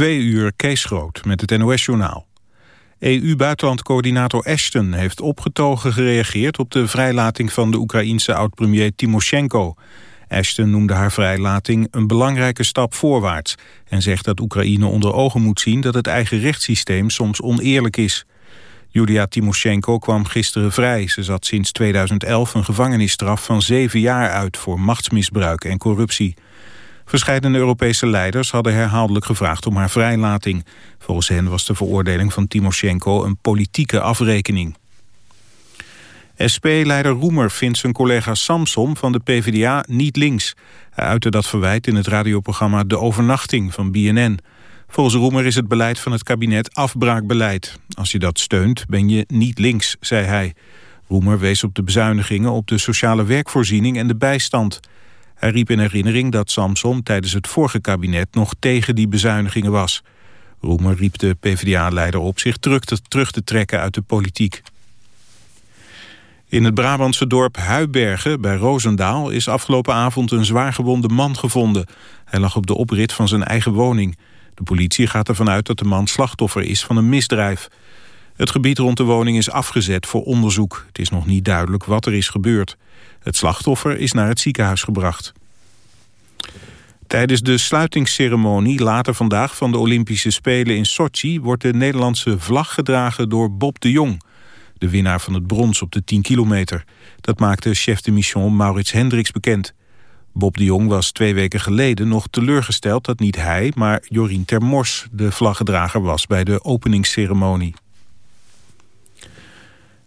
Twee uur Kees Groot met het NOS-journaal. EU-buitenlandcoördinator Ashton heeft opgetogen gereageerd... op de vrijlating van de Oekraïense oud-premier Timoshenko. Ashton noemde haar vrijlating een belangrijke stap voorwaarts... en zegt dat Oekraïne onder ogen moet zien... dat het eigen rechtssysteem soms oneerlijk is. Julia Timoshenko kwam gisteren vrij. Ze zat sinds 2011 een gevangenisstraf van zeven jaar uit... voor machtsmisbruik en corruptie. Verscheidene Europese leiders hadden herhaaldelijk gevraagd om haar vrijlating. Volgens hen was de veroordeling van Timoshenko een politieke afrekening. SP-leider Roemer vindt zijn collega Samsom van de PvdA niet links. Hij uitte dat verwijt in het radioprogramma De Overnachting van BNN. Volgens Roemer is het beleid van het kabinet afbraakbeleid. Als je dat steunt, ben je niet links, zei hij. Roemer wees op de bezuinigingen op de sociale werkvoorziening en de bijstand. Hij riep in herinnering dat Samson tijdens het vorige kabinet nog tegen die bezuinigingen was. Roemer riep de PvdA-leider op zich terug te, terug te trekken uit de politiek. In het Brabantse dorp Huibergen bij Roosendaal is afgelopen avond een zwaargewonde man gevonden. Hij lag op de oprit van zijn eigen woning. De politie gaat ervan uit dat de man slachtoffer is van een misdrijf. Het gebied rond de woning is afgezet voor onderzoek. Het is nog niet duidelijk wat er is gebeurd. Het slachtoffer is naar het ziekenhuis gebracht. Tijdens de sluitingsceremonie later vandaag van de Olympische Spelen in Sochi... wordt de Nederlandse vlag gedragen door Bob de Jong... de winnaar van het brons op de 10 kilometer. Dat maakte chef de mission Maurits Hendricks bekend. Bob de Jong was twee weken geleden nog teleurgesteld dat niet hij... maar Jorien Termors de vlaggedrager was bij de openingsceremonie.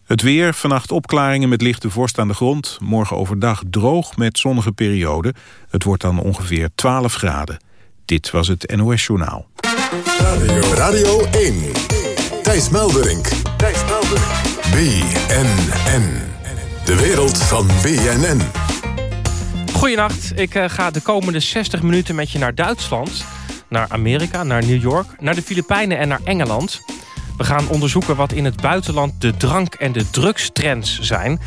Het weer, vannacht opklaringen met lichte vorst aan de grond. Morgen overdag droog met zonnige perioden. Het wordt dan ongeveer 12 graden. Dit was het NOS Journaal. Radio, Radio 1. Thijs Melderink. Thijs Melderink. BNN. De wereld van BNN. Goedenacht, ik uh, ga de komende 60 minuten met je naar Duitsland. Naar Amerika, naar New York, naar de Filipijnen en naar Engeland. We gaan onderzoeken wat in het buitenland de drank- en de drugstrends zijn.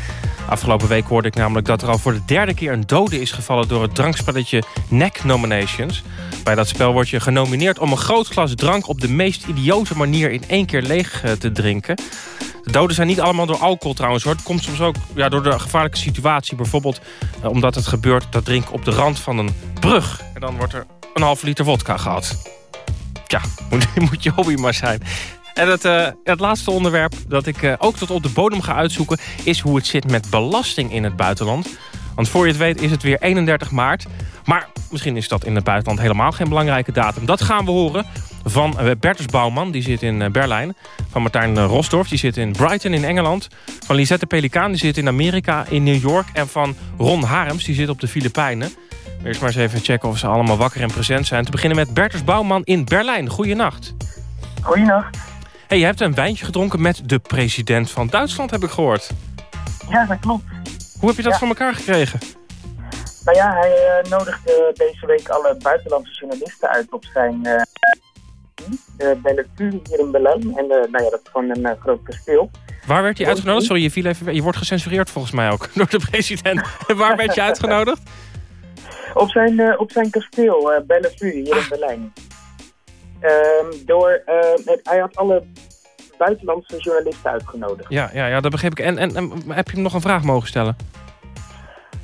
Afgelopen week hoorde ik namelijk dat er al voor de derde keer een dode is gevallen... door het drankspelletje Neck Nominations. Bij dat spel word je genomineerd om een groot glas drank... op de meest idiote manier in één keer leeg eh, te drinken. De doden zijn niet allemaal door alcohol trouwens hoor. Het komt soms ook ja, door de gevaarlijke situatie. Bijvoorbeeld eh, omdat het gebeurt dat drinken op de rand van een brug. En dan wordt er een halve liter vodka gehad. Tja, moet je hobby maar zijn. En het, uh, het laatste onderwerp dat ik uh, ook tot op de bodem ga uitzoeken... is hoe het zit met belasting in het buitenland. Want voor je het weet is het weer 31 maart. Maar misschien is dat in het buitenland helemaal geen belangrijke datum. Dat gaan we horen van uh, Bertus Bouwman, die zit in Berlijn. Van Martijn Rosdorf, die zit in Brighton in Engeland. Van Lisette Pelikaan, die zit in Amerika, in New York. En van Ron Harems, die zit op de Filipijnen. Eerst maar eens even checken of ze allemaal wakker en present zijn. Te beginnen met Bertus Bouwman in Berlijn. Goeienacht. Goeienacht. Hey, je hebt een wijntje gedronken met de president van Duitsland, heb ik gehoord. Ja, dat klopt. Hoe heb je dat voor elkaar gekregen? Nou ja, hij uh, nodigde deze week alle buitenlandse journalisten uit op zijn uh, de Bellevue hier in Berlijn. En uh, nou ja, dat is gewoon een groot kasteel. Waar werd je uitgenodigd? Sorry, je, viel even, je wordt gecensureerd volgens mij ook door de president. Waar werd je uitgenodigd? op, zijn, op zijn kasteel, Bellevue, hier ah. in Berlijn. Um, door, uh, hij had alle buitenlandse journalisten uitgenodigd. Ja, ja, ja dat begreep ik. En, en, heb je hem nog een vraag mogen stellen?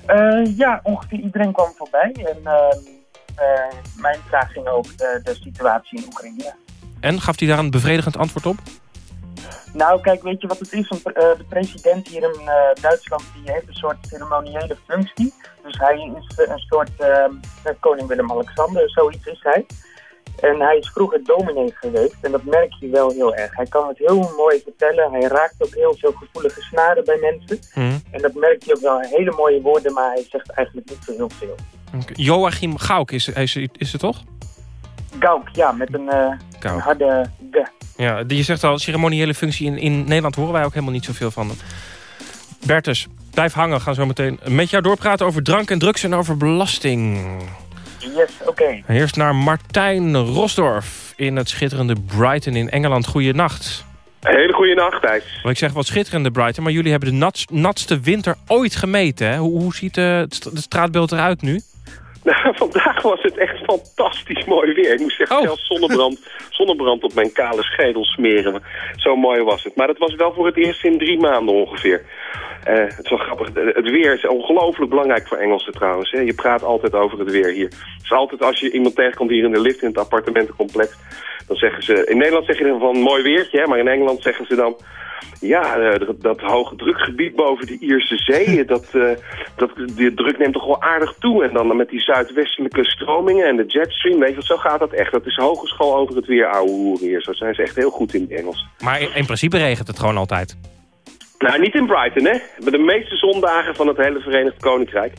Uh, ja, ongeveer iedereen kwam voorbij. En uh, mijn vraag ging over de, de, situatie in Oekraïne. En gaf hij daar een bevredigend antwoord op? Nou, kijk, weet je wat het is? De president hier in Duitsland die heeft een soort ceremoniële functie. Dus hij is een soort koning Willem-Alexander, zoiets is hij. En hij is vroeger dominee geweest en dat merk je wel heel erg. Hij kan het heel mooi vertellen. Hij raakt ook heel veel gevoelige snaren bij mensen. Mhm. En dat merk je ook wel. Hele mooie woorden, maar hij zegt eigenlijk niet zo heel veel. Okay. Joachim Gauk is, is, is het toch? Gauk, ja, met een, uh, een harde g. Ja, je zegt al, ceremoniële functie in, in Nederland horen wij ook helemaal niet zoveel van. Bertus, blijf hangen. We gaan zo meteen met jou doorpraten over drank en drugs en over belasting. Yes, oké. Okay. Eerst naar Martijn Rosdorf in het schitterende Brighton in Engeland. Goeienacht. Hele goede nacht, Thijs. ik zeg wat schitterende Brighton, maar jullie hebben de natste winter ooit gemeten. Hè? Hoe, hoe ziet uh, het straatbeeld eruit nu? Nou, vandaag was het echt fantastisch mooi weer. Ik moest echt Oh. zelfs zonnebrand, zonnebrand op mijn kale schedel smeren. Zo mooi was het. Maar dat was wel voor het eerst in drie maanden ongeveer. Eh, het is wel grappig. Eh, Het weer is ongelooflijk belangrijk voor Engelsen trouwens. Hè. Je praat altijd over het weer hier. Het is altijd als je iemand tegenkomt hier in de lift in het appartementencomplex... dan zeggen ze... In Nederland zeg je dan van mooi weertje, hè, maar in Engeland zeggen ze dan... Ja, eh, dat, dat hoge drukgebied boven de Ierse Zee, dat, eh, dat, die druk neemt toch wel aardig toe. En dan met die zuidwestelijke stromingen en de jetstream, weet je zo gaat dat echt. Dat is hogeschool over het weer, ouwe hoeren hier. Zo zijn ze echt heel goed in het Engels. Maar in, in principe regent het gewoon altijd. Nou, niet in Brighton, hè. Bij de meeste zondagen van het hele Verenigd Koninkrijk.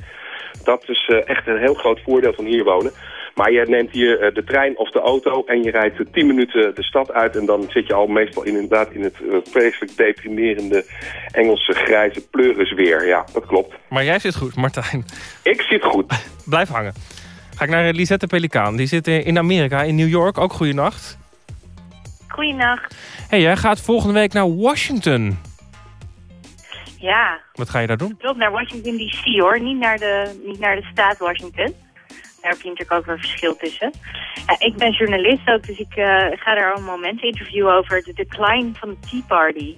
Dat is eh, echt een heel groot voordeel van hier wonen. Maar je neemt hier eh, de trein of de auto en je rijdt eh, 10 minuten de stad uit... en dan zit je al meestal inderdaad in het eh, vreselijk deprimerende Engelse grijze pleurisweer. Ja, dat klopt. Maar jij zit goed, Martijn. Ik zit goed. Blijf hangen. Ga ik naar eh, Lisette Pelikaan. Die zit in Amerika, in New York. Ook goeienacht. Goeienacht. hey, jij gaat volgende week naar Washington. Ja, Wat ga je daar doen? klopt. Naar Washington D.C. hoor. Niet naar, de, niet naar de staat Washington. Daar heb je natuurlijk ook wel verschil tussen. Ik ben journalist ook, dus ik eh, ga daar allemaal mensen interviewen over de decline van de Tea Party.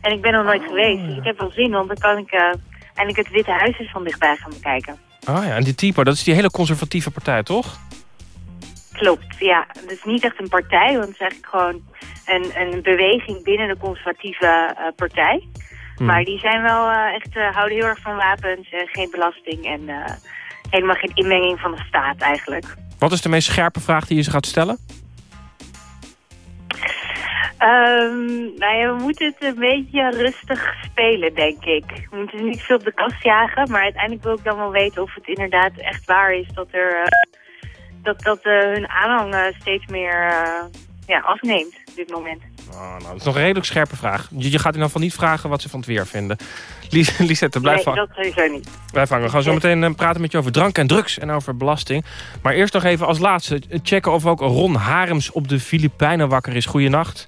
En ik ben nog nooit geweest, dus ik heb wel zin, want dan kan ik uh, eindelijk het Witte Huis eens van dichtbij gaan bekijken. Oh ja, en die Tea Party, dat is die hele conservatieve partij, toch? Klopt, ja. Het is niet echt een partij, want het is eigenlijk gewoon een, een beweging binnen de conservatieve uh, partij. Hmm. Maar die zijn wel uh, echt, uh, houden heel erg van wapens, uh, geen belasting en helemaal geen inmenging van de staat eigenlijk. Wat is de meest scherpe vraag die je ze gaat stellen? Um, nou ja, we moeten het een beetje rustig spelen, denk ik. We moeten niet veel op de kast jagen, maar uiteindelijk wil ik dan wel weten of het inderdaad echt waar is dat er dat, dat hun aanhang steeds meer ja, afneemt op dit moment. Oh, nou, dat is nog een redelijk scherpe vraag. Je, je gaat in ieder geval niet vragen wat ze van het weer vinden. Lies, Lisette, blijf nee, dat sowieso niet. Blijf hangen. We gaan zo meteen uh, praten met je over drank en drugs en over belasting. Maar eerst nog even als laatste checken of ook Ron Harems op de Filipijnen wakker is. Goeienacht.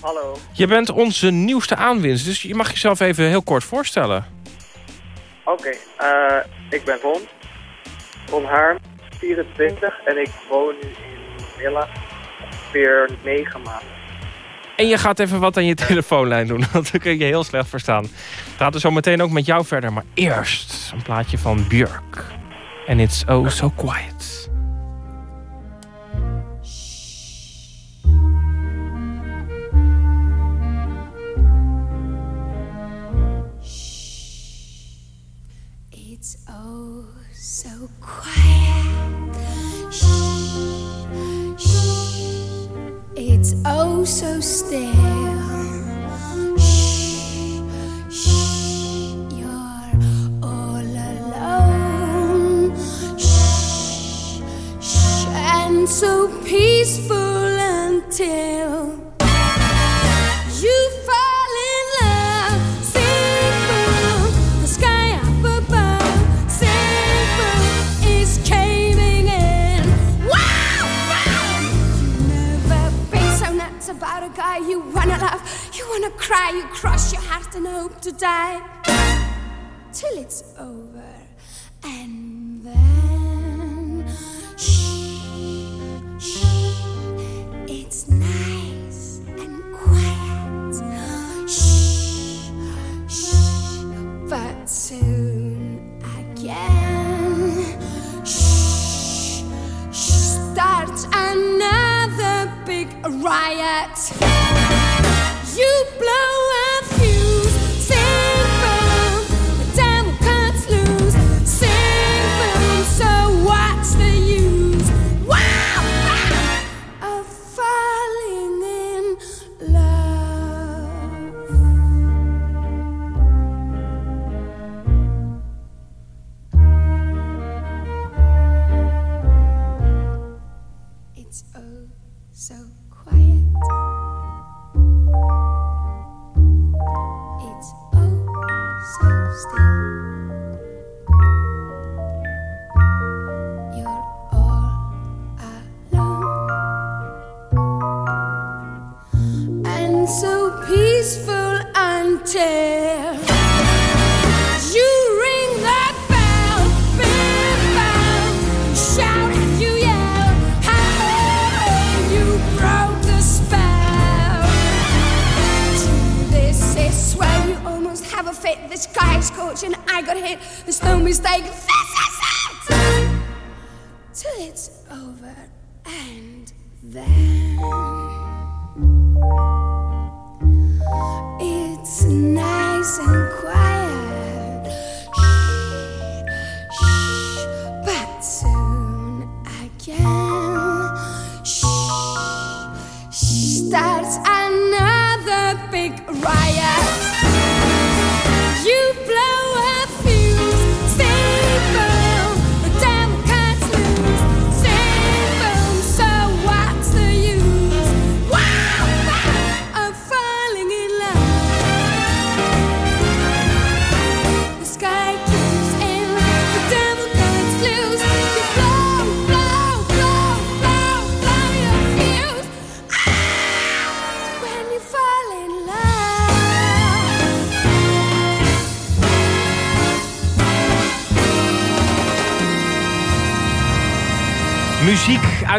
Hallo. Je bent onze nieuwste aanwinst, dus je mag jezelf even heel kort voorstellen. Oké, okay, uh, ik ben Ron. Ron Harm, 24 en ik woon nu in Manila ongeveer 9 maanden. En je gaat even wat aan je telefoonlijn doen, want dan kun je heel slecht verstaan. We praten zo meteen ook met jou verder, maar eerst een plaatje van Björk. En it's oh so quiet.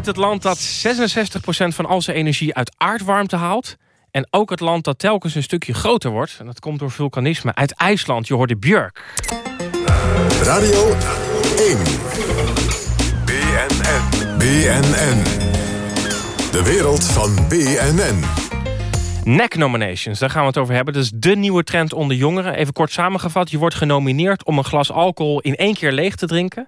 Het land dat 66% van al zijn energie uit aardwarmte haalt. En ook het land dat telkens een stukje groter wordt. En dat komt door vulkanisme. Uit IJsland, je hoorde Björk. Radio 1. BNN. BNN. De wereld van BNN. NEC nominations, daar gaan we het over hebben. Dat is de nieuwe trend onder jongeren. Even kort samengevat, je wordt genomineerd om een glas alcohol in één keer leeg te drinken.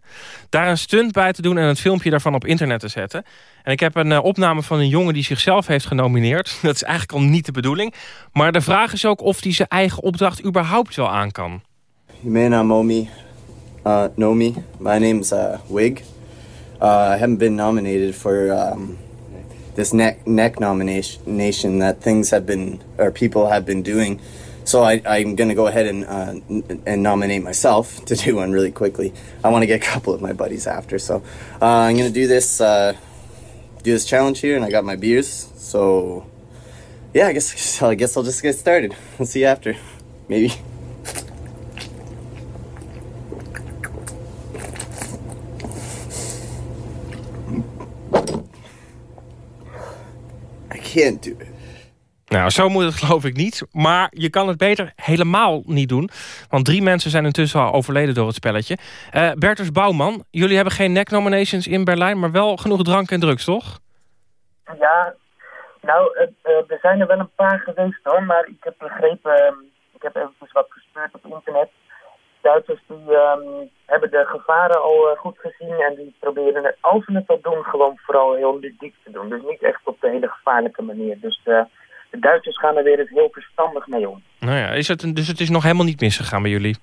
Daar een stunt bij te doen en het filmpje daarvan op internet te zetten. En ik heb een eh, opname van een jongen die zichzelf heeft genomineerd. Dat is eigenlijk al niet de bedoeling. Maar de vraag is ook of hij zijn eigen opdracht überhaupt wel aan kan. You may not me. Uh, know me. My name's uh, Wig. Uh, I haven't been nominated for um, this neck neck nomination that things have been or people have been doing. So I, I'm gonna go ahead and uh, and nominate myself to do one really quickly. I want to get a couple of my buddies after, so uh, I'm gonna do this uh, do this challenge here, and I got my beers. So yeah, I guess I guess I'll just get started. We'll see you after, maybe. Can't do it. Nou, zo moet het geloof ik niet. Maar je kan het beter helemaal niet doen. Want drie mensen zijn intussen al overleden door het spelletje. Eh Bertus Bouwman, jullie hebben geen neck nominations in Berlijn... maar wel genoeg drank en drugs, toch? Ja, nou, eh, er zijn er wel een paar geweest hoor, maar ik heb begrepen, ehm, ik heb eventjes wat gespeurd op internet. Duitsers die ehm, hebben de gevaren al eh, goed gezien en die proberen het, als ze het al doen, gewoon vooral heel ludiek te doen. Dus niet echt op de hele gevaarlijke manier. Dus eh, de Duitsers gaan er weer eens heel verstandig mee om. Nou ja, is het, dus het is nog helemaal niet misgegaan bij jullie?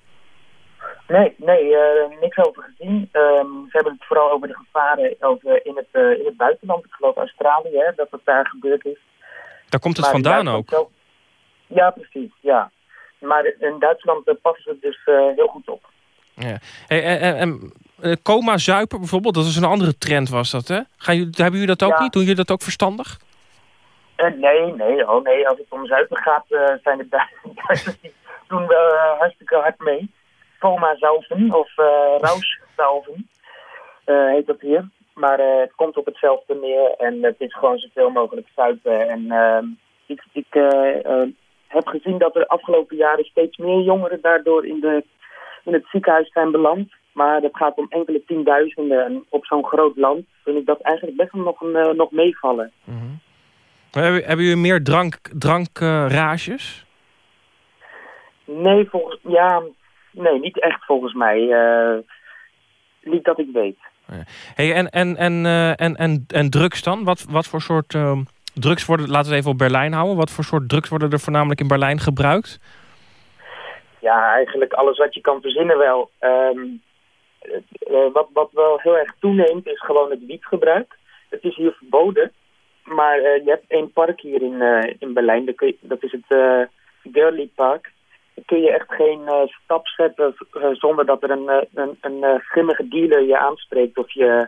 Nee, nee, eh, niks over gezien. Ehm, ze hebben het vooral over de gevaren over in, het, in het buitenland. Ik geloof Australië, hè, dat het daar gebeurd is. Daar komt het Maar vandaan ook. zelf- Ja, precies, ja. Maar in Duitsland eh, passen ze dus eh, heel goed op. Ja. Hey, en, en, en, eh, coma zuipen bijvoorbeeld, dat is een andere trend was dat, hè? Gaan jullie, hebben jullie dat ook Ja. niet? Doen jullie dat ook verstandig? Eh, nee, nee, oh nee, als het om zuipen gaat, eh, zijn de Du- Duitsers die doen wel eh, hartstikke hard mee. Coma zauven of uh, rauszauven eh, heet dat hier. Maar eh, het komt op hetzelfde neer en het is gewoon zoveel mogelijk zuipen. En ehm, ik, ik eh, eh, heb gezien dat er afgelopen jaren steeds meer jongeren daardoor in, de, in het ziekenhuis zijn beland. Maar het gaat om enkele tienduizenden en op zo'n groot land vind ik dat eigenlijk best wel nog, een, eh, nog meevallen. Hebben, hebben jullie meer drank, drankrages? Nee, volgens ja, nee, niet echt volgens mij. Eh, niet dat ik weet. hey, en, en, en, eh, en, en, en drugs dan? Wat, wat voor soort ehm, drugs worden... Laten we het even op Berlijn houden. Wat voor soort drugs worden er voornamelijk in Berlijn gebruikt? Ja, eigenlijk alles wat je kan verzinnen wel. Ehm, eh, eh, wat, wat wel heel erg toeneemt is gewoon het wietgebruik. Het is hier verboden. Maar eh, je hebt één park hier in, in Berlijn. Dat, kun je- dat is het uh, Girly Park. Daar kun je echt geen stap zetten zonder dat er een, een, een grimmige dealer je aanspreekt of je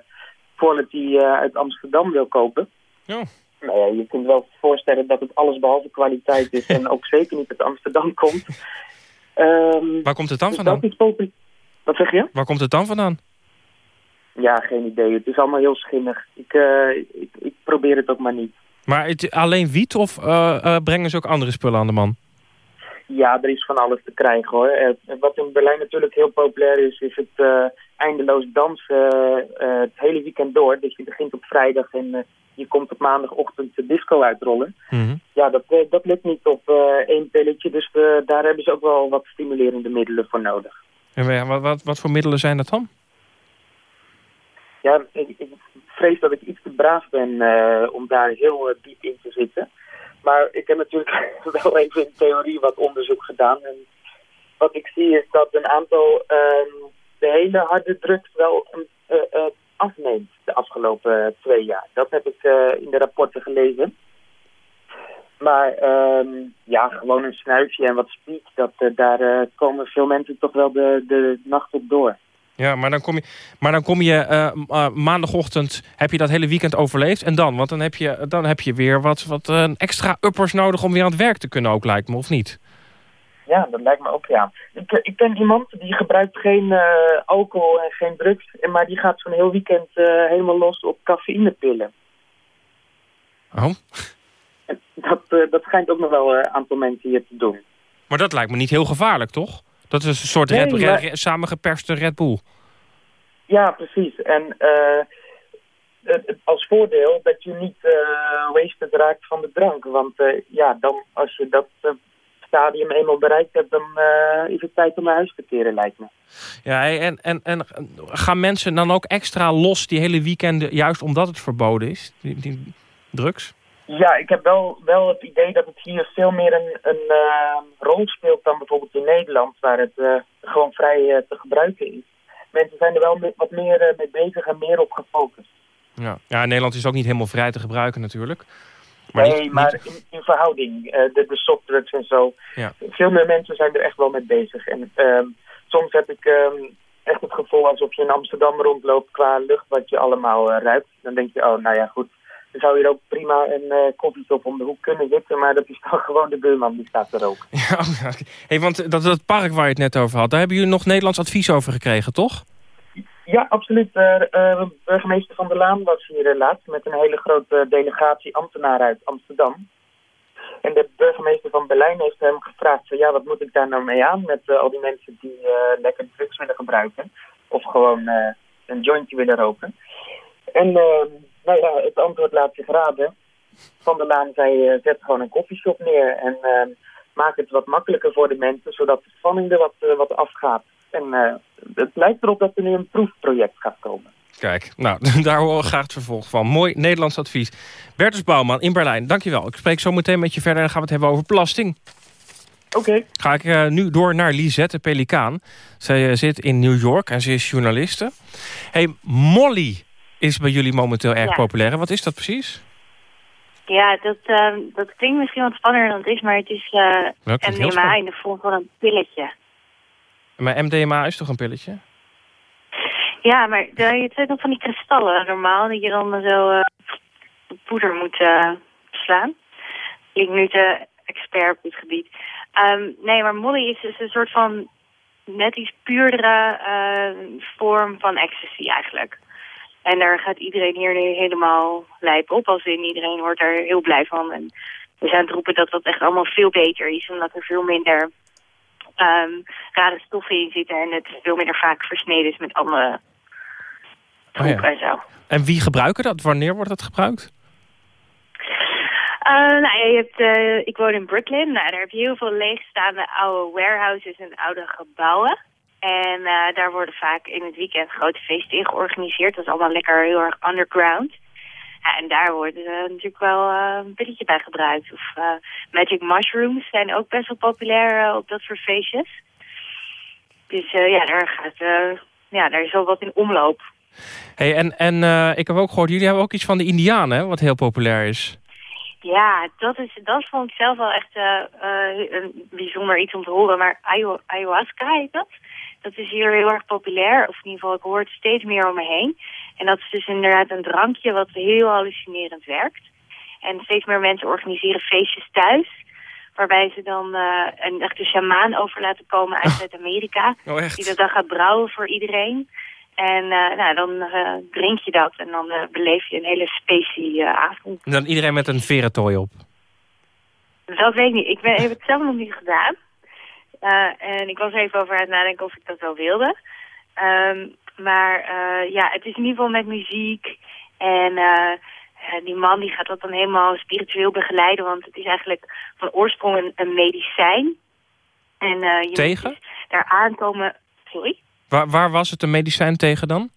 eh, uit Amsterdam wil kopen. Ja. Nou ja, je kunt wel voorstellen dat het alles behalve kwaliteit is en ook zeker niet uit Amsterdam komt. Ehm, Waar komt het dan dus vandaan? dat is populair. Wat zeg je? Waar komt het dan vandaan? Ja, geen idee. Het is allemaal heel schimmig. Ik, eh, ik, ik probeer het ook maar niet. Maar het, alleen wiet of eh, brengen ze ook andere spullen aan de man? Ja, er is van alles te krijgen hoor. Wat in Berlijn natuurlijk heel populair is, is het eindeloos dansen het hele weekend door. Dus je begint op vrijdag en je komt op maandagochtend de disco uitrollen. Mhm. Ja, dat, eh, dat lukt niet op eh, één pilletje, dus eh, daar hebben ze ook wel wat stimulerende middelen voor nodig. En wa- wat, wat, wat voor middelen zijn dat dan? Ja, ik, ik vrees dat ik iets te braaf ben om daar heel diep in te zitten. Maar ik heb natuurlijk wel even in theorie wat onderzoek gedaan. En wat ik zie is dat een aantal ehm, de hele harde drugs wel eh, afneemt de afgelopen eh, twee jaar. Dat heb ik eh, in de rapporten gelezen. Maar ehm, ja, gewoon een snuifje en wat speed, dat, eh, daar komen veel mensen toch wel de, de nacht op door. Ja, maar dan kom je, maar dan kom je maandagochtend, heb je dat hele weekend overleefd. En dan? Want dan heb je, dan heb je weer wat, wat extra uppers nodig om weer aan het werk te kunnen ook, lijkt me, of niet? Ja, dat lijkt me ook, ja. Ik, ik ken iemand die gebruikt geen eh, alcohol en geen drugs, maar die gaat zo'n heel weekend eh, helemaal los op cafeïnepillen. Oh. En dat, eh, dat schijnt ook nog wel een aantal mensen hier te doen. Maar dat lijkt me niet heel gevaarlijk, toch? Dat is een soort Nee, red, maar- red- samengeperste Red Bull. Ja, precies. En eh, als voordeel dat je niet eh wasted raakt van de drank. Want eh, ja, dan als je dat eh, stadium eenmaal bereikt hebt, dan eh, is het tijd om naar huis te keren, lijkt me. Ja, en, en, en gaan mensen dan ook extra los die hele weekenden, juist omdat het verboden is? Die, die drugs? Ja, ik heb wel, wel het idee dat het hier veel meer een, een eh, rol speelt dan bijvoorbeeld in Nederland, waar het eh, gewoon vrij te gebruiken is. Mensen zijn er wel wat meer mee bezig en meer op gefocust. Ja. ja, Nederland is ook niet helemaal vrij te gebruiken natuurlijk. Maar nee, niet- maar in, in verhouding, eh, de, de softdrugs en zo. Ja. Veel meer mensen zijn er echt wel mee bezig. En ehm, soms heb ik ehm, echt het gevoel alsof je in Amsterdam rondloopt qua lucht wat je allemaal eh, ruikt. Dan denk je, oh nou ja goed, er zou hier ook prima een eh koffieshop om de hoek kunnen zitten. Maar dat is dan gewoon de buurman die staat. Ja, oh ja. Hey, want dat, dat park waar je het net over had, daar hebben jullie nog Nederlands advies over gekregen, toch? Ja, absoluut. Eh, burgemeester Van der Laan was hier laatst met een hele grote delegatie ambtenaren uit Amsterdam. En de burgemeester van Berlijn heeft hem gevraagd, van, ja, wat moet ik daar nou mee aan met eh, al die mensen die lekker drugs willen gebruiken. Of gewoon een jointje willen roken. En eh, nou ja, het antwoord laat zich raden. Van der Laan zei, zet gewoon een koffieshop neer en eh, maak het wat makkelijker voor de mensen, zodat de spanning er wat, wat afgaat. En het lijkt erop dat er nu een proefproject gaat komen. Kijk, nou, daar horen we graag het vervolg van. Mooi Nederlands advies. Bertus Bouwman in Berlijn, dankjewel. Ik spreek zo meteen met je verder en dan gaan we het hebben over belasting. Oké. Ga ik eh, nu door naar Lisette Pelikaan. Zij eh, zit in New York en ze is journaliste. Hey, Molly is bij jullie momenteel erg Ja. populair. Wat is dat precies? Ja, dat, ehm, dat klinkt misschien wat spannender dan het is, maar het is eh MDMA spannend. in de vorm van een pilletje. Maar MDMA is toch een pilletje? Ja, maar het zijn nog van die kristallen normaal, die je dan zo op poeder moet eh, slaan. Ik nu de expert op dit gebied. Ehm, nee, maar Molly is, is een soort van net iets puurdere eh, vorm van ecstasy eigenlijk. En daar gaat iedereen hier nu helemaal lijp op. Als in iedereen wordt er heel blij van. En we zijn het roepen dat dat echt allemaal veel beter is. Omdat er veel minder ehm, rare stoffen in zitten. En het veel minder vaak versneden is met andere Oh ja. en zo. En wie gebruiken dat? Wanneer wordt dat gebruikt? Eh, nou, je hebt, eh, ik woon in Brooklyn. Nou, daar heb je heel veel leegstaande oude warehouses en oude gebouwen. En eh, daar worden vaak in het weekend grote feesten in georganiseerd. Dat is allemaal lekker heel erg underground. Ja, en daar wordt eh, natuurlijk wel eh, een pilletje bij gebruikt. Of eh, magic mushrooms zijn ook best wel populair op dat soort feestjes. Dus ja, daar gaat, ja, daar is wel wat in omloop. Hey, en en ik heb ook gehoord, jullie hebben ook iets van de Indianen, hè, wat heel populair is. Ja, dat, is, dat vond ik zelf wel echt een bijzonder iets om te horen. Maar ayahuasca heet dat. Dat is hier heel erg populair. Of in ieder geval, ik hoor het steeds meer om me heen. En dat is dus inderdaad een drankje wat heel hallucinerend werkt. En steeds meer mensen organiseren feestjes thuis. Waarbij ze dan eh, een echte shamaan over laten komen uit Zuid-Amerika. Oh? Die dat dan gaat brouwen voor iedereen. En eh, nou, dan eh, drink je dat en dan beleef je een hele specie avond. En dan iedereen met een verentooi op. Dat weet ik niet. Ik ben, heb het zelf nog niet gedaan. En ik was even over aan het nadenken of ik dat wel wilde. Ehm, maar eh, ja, het is in ieder geval met muziek. En eh, eh, die man die gaat dat dan helemaal spiritueel begeleiden. Want het is eigenlijk van oorsprong een, een medicijn. En eh, je Tegen? dus daar aankomen... Sorry? Waar, waar was het een medicijn tegen dan?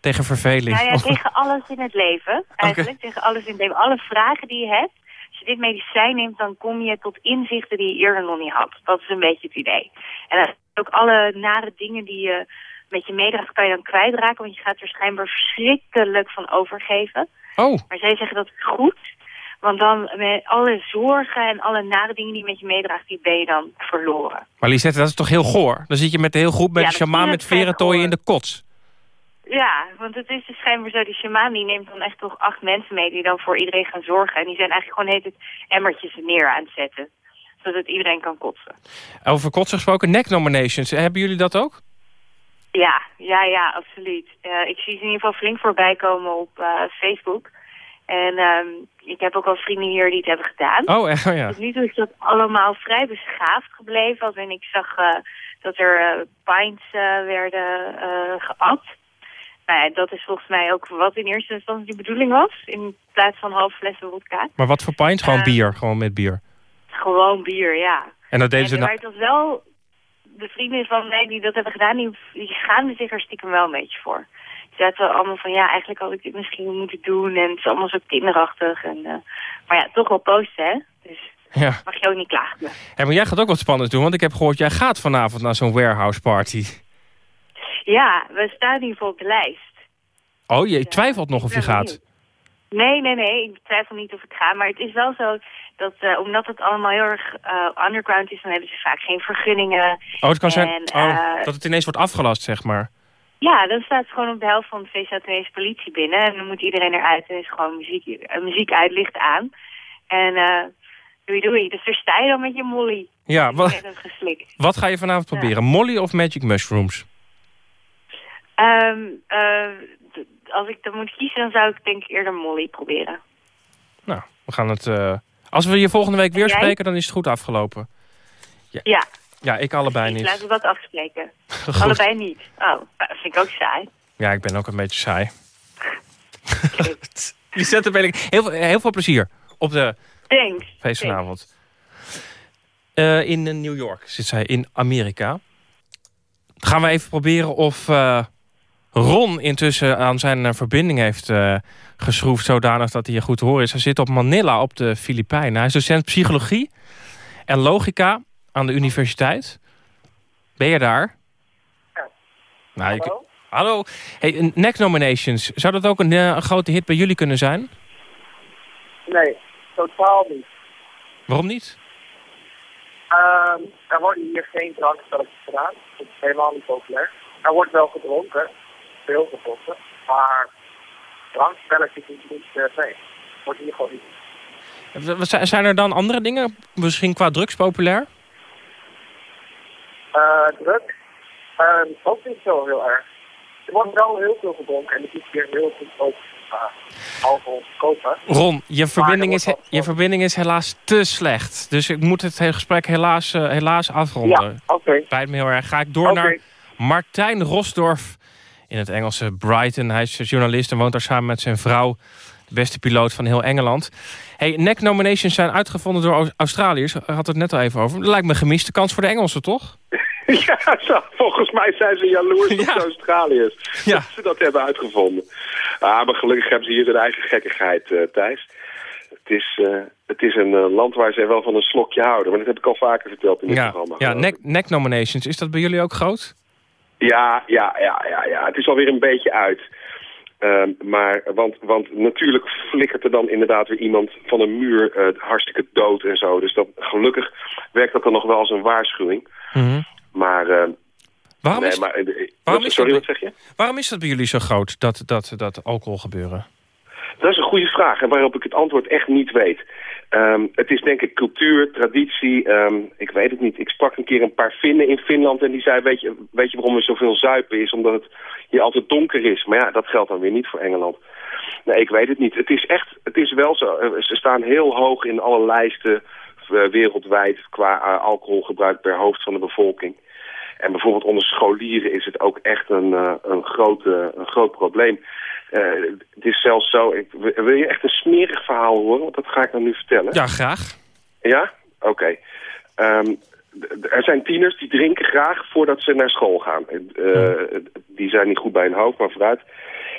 Tegen verveling? Nou ja, Of- tegen alles in het leven. Eigenlijk, tegen alles in het leven. Alle vragen die je hebt. Als je dit medicijn neemt, dan kom je tot inzichten die je eerder nog niet had. Dat is een beetje het idee. En ook alle nare dingen die je met je meedraagt, kan je dan kwijtraken. Want je gaat er schijnbaar verschrikkelijk van overgeven. Oh, Maar zij zeggen dat is goed. Want dan met alle zorgen en alle nare dingen die je met je meedraagt, die ben je dan verloren. maar Lisette, dat is toch heel goor? Dan zit je met de heel groep met Ja, de shamaan dat met verentooien in de kots. Ja, want het is dus schijnbaar zo, die shamaan die neemt dan echt toch acht mensen mee die dan voor iedereen gaan zorgen. En die zijn eigenlijk gewoon heet het emmertjes neer aan het zetten. Zodat iedereen kan kotsen. Over kotsen gesproken, neck nominations. Hebben jullie dat ook? Ja, ja, ja, absoluut. Eh, ik zie ze in ieder geval flink voorbij komen op eh, Facebook. En ehm, ik heb ook al vrienden hier die het hebben gedaan. Oh, echt? Oh, ja. Tot nu toe is dat allemaal vrij beschaafd gebleven. En ik zag eh, dat er pints werden geat. Nou ja, dat is volgens mij ook wat in eerste instantie de bedoeling was. In plaats van half flessen vodka. Maar wat voor pint? Gewoon Eh, bier. Gewoon met bier. Gewoon bier, ja. En dat deden ze... en, na- maar het was wel... De vrienden van mij die dat hebben gedaan, die, die schaamden zich er stiekem wel een beetje voor. Die zaten allemaal van, ja, eigenlijk had ik dit misschien moeten doen. En het is allemaal zo kinderachtig. En, eh, maar ja, toch wel posten, hè. Dus Ja. mag je ook niet klagen. Maar jij gaat ook wat spannends doen, want ik heb gehoord... jij gaat vanavond naar zo'n warehouse party. Ja, we staan ieder geval op de lijst. Oh, je twijfelt nog of je gaat. Nee, nee, nee. Ik twijfel niet of ik ga. Maar het is wel zo dat eh, omdat het allemaal heel erg eh, underground is... dan hebben ze vaak geen vergunningen. Oh, het kan zijn oh, eh, dat het ineens wordt afgelast, zeg maar. Ja, dan staat gewoon op de helft van de feest ineens politie binnen. En dan moet iedereen eruit en is gewoon muziek, muziek uit, licht aan. En eh doei doei. Dus daar sta je dan met je molly. Ja, Ik wa- heb het geslikt. wat ga je vanavond Ja. proberen? Molly of magic mushrooms? Ehm, eh, d- als ik dan moet kiezen, dan zou ik denk ik eerder molly proberen. Nou, we gaan het... eh, Als we je volgende week weer spreken, dan is het goed afgelopen. Ja, Ja, ik allebei niet. laten we dat afspreken. Allebei niet. Oh, dat vind ik ook saai. Ja, ik ben ook een beetje saai. je zet er heel, veel- heel veel plezier op de Thanks. feest vanavond. Eh, in New York zit zij, in Amerika. Gaan we even proberen of eh, Ron intussen aan zijn eh, verbinding heeft eh, geschroefd... zodanig dat hij hier goed te horen is. Hij zit op Manila op de Filipijnen. Hij is docent psychologie en logica aan de universiteit. Ben je daar? Nou, ik- Hallo? Hallo. Hey, Neck Nominations. Zou dat ook een, eh, een grote hit bij jullie kunnen zijn? Nee, totaal niet. Waarom niet? Ehm, er worden hier geen drankspelletjes gedaan. Dat is helemaal niet populair. Er wordt wel gedronken, veel gedronken, maar drankspelletjes is niet per se. Wordt hier gewoon niet. Zijn- er dan andere dingen? Misschien qua drugs populair? Eh druk, ehm, ook niet zo heel erg. Er wordt wel heel veel gedronken en het is hier heel goedkoop uh, alcohol te kopen. Ron, je verbinding, er is, je verbinding is helaas te slecht. Dus ik moet het hele gesprek helaas, eh, helaas afronden. Ja, oké. Spijt me heel erg. Ga ik door naar Martijn Rosdorf in het Engelse Brighton. Hij is journalist en woont daar samen met zijn vrouw. De beste piloot van heel Engeland. Hey, neck nominations zijn uitgevonden door Aus- Australiërs. Had het net al even over. Dat lijkt me een gemiste kans voor de Engelsen, toch? Ja, zo, volgens mij zijn ze jaloers op Ja. de Australiërs. Ja. Dat ze dat hebben uitgevonden. Ah, maar gelukkig hebben ze hier hun eigen gekkigheid, eh, Thijs. Het is, eh, het is een eh, land waar ze wel van een slokje houden. Maar dat heb ik al vaker verteld in dit Ja, programma. ja neck, neck nominations. Is dat bij jullie ook groot? Ja, ja, ja, ja, ja. Het is alweer een beetje uit. Ehm, maar, want, want natuurlijk flikkert er dan inderdaad weer iemand van een muur eh, hartstikke dood en zo. Dus dat, gelukkig werkt dat dan nog wel als een waarschuwing. Maar, eh, Waarom, nee, is, maar eh, waarom is sorry, dat- wat zeg je? waarom is dat bij jullie zo groot, dat, dat, dat alcohol gebeuren? Dat is een goede vraag en waarop ik het antwoord echt niet weet. Ehm, het is denk ik cultuur, traditie, ehm, ik weet het niet. Ik sprak een keer een paar Finnen in Finland en die zei, weet je, weet je waarom er zoveel zuipen is? Omdat het hier altijd donker is. Maar ja, dat geldt dan weer niet voor Engeland. Nee, ik weet het niet. Het is echt, het is wel zo. eh, Ze staan heel hoog in alle lijsten eh, wereldwijd qua eh, alcoholgebruik per hoofd van de bevolking. En bijvoorbeeld onder scholieren is het ook echt een, een, grote, een groot probleem. Eh, het is zelfs zo, ik, wil je echt een smerig verhaal horen? Want dat ga ik dan nu vertellen. Ja, graag. Ja? Oké. Ehm, er zijn tieners die drinken graag voordat ze naar school gaan. Eh, Die zijn niet goed bij hun hoofd, maar vooruit.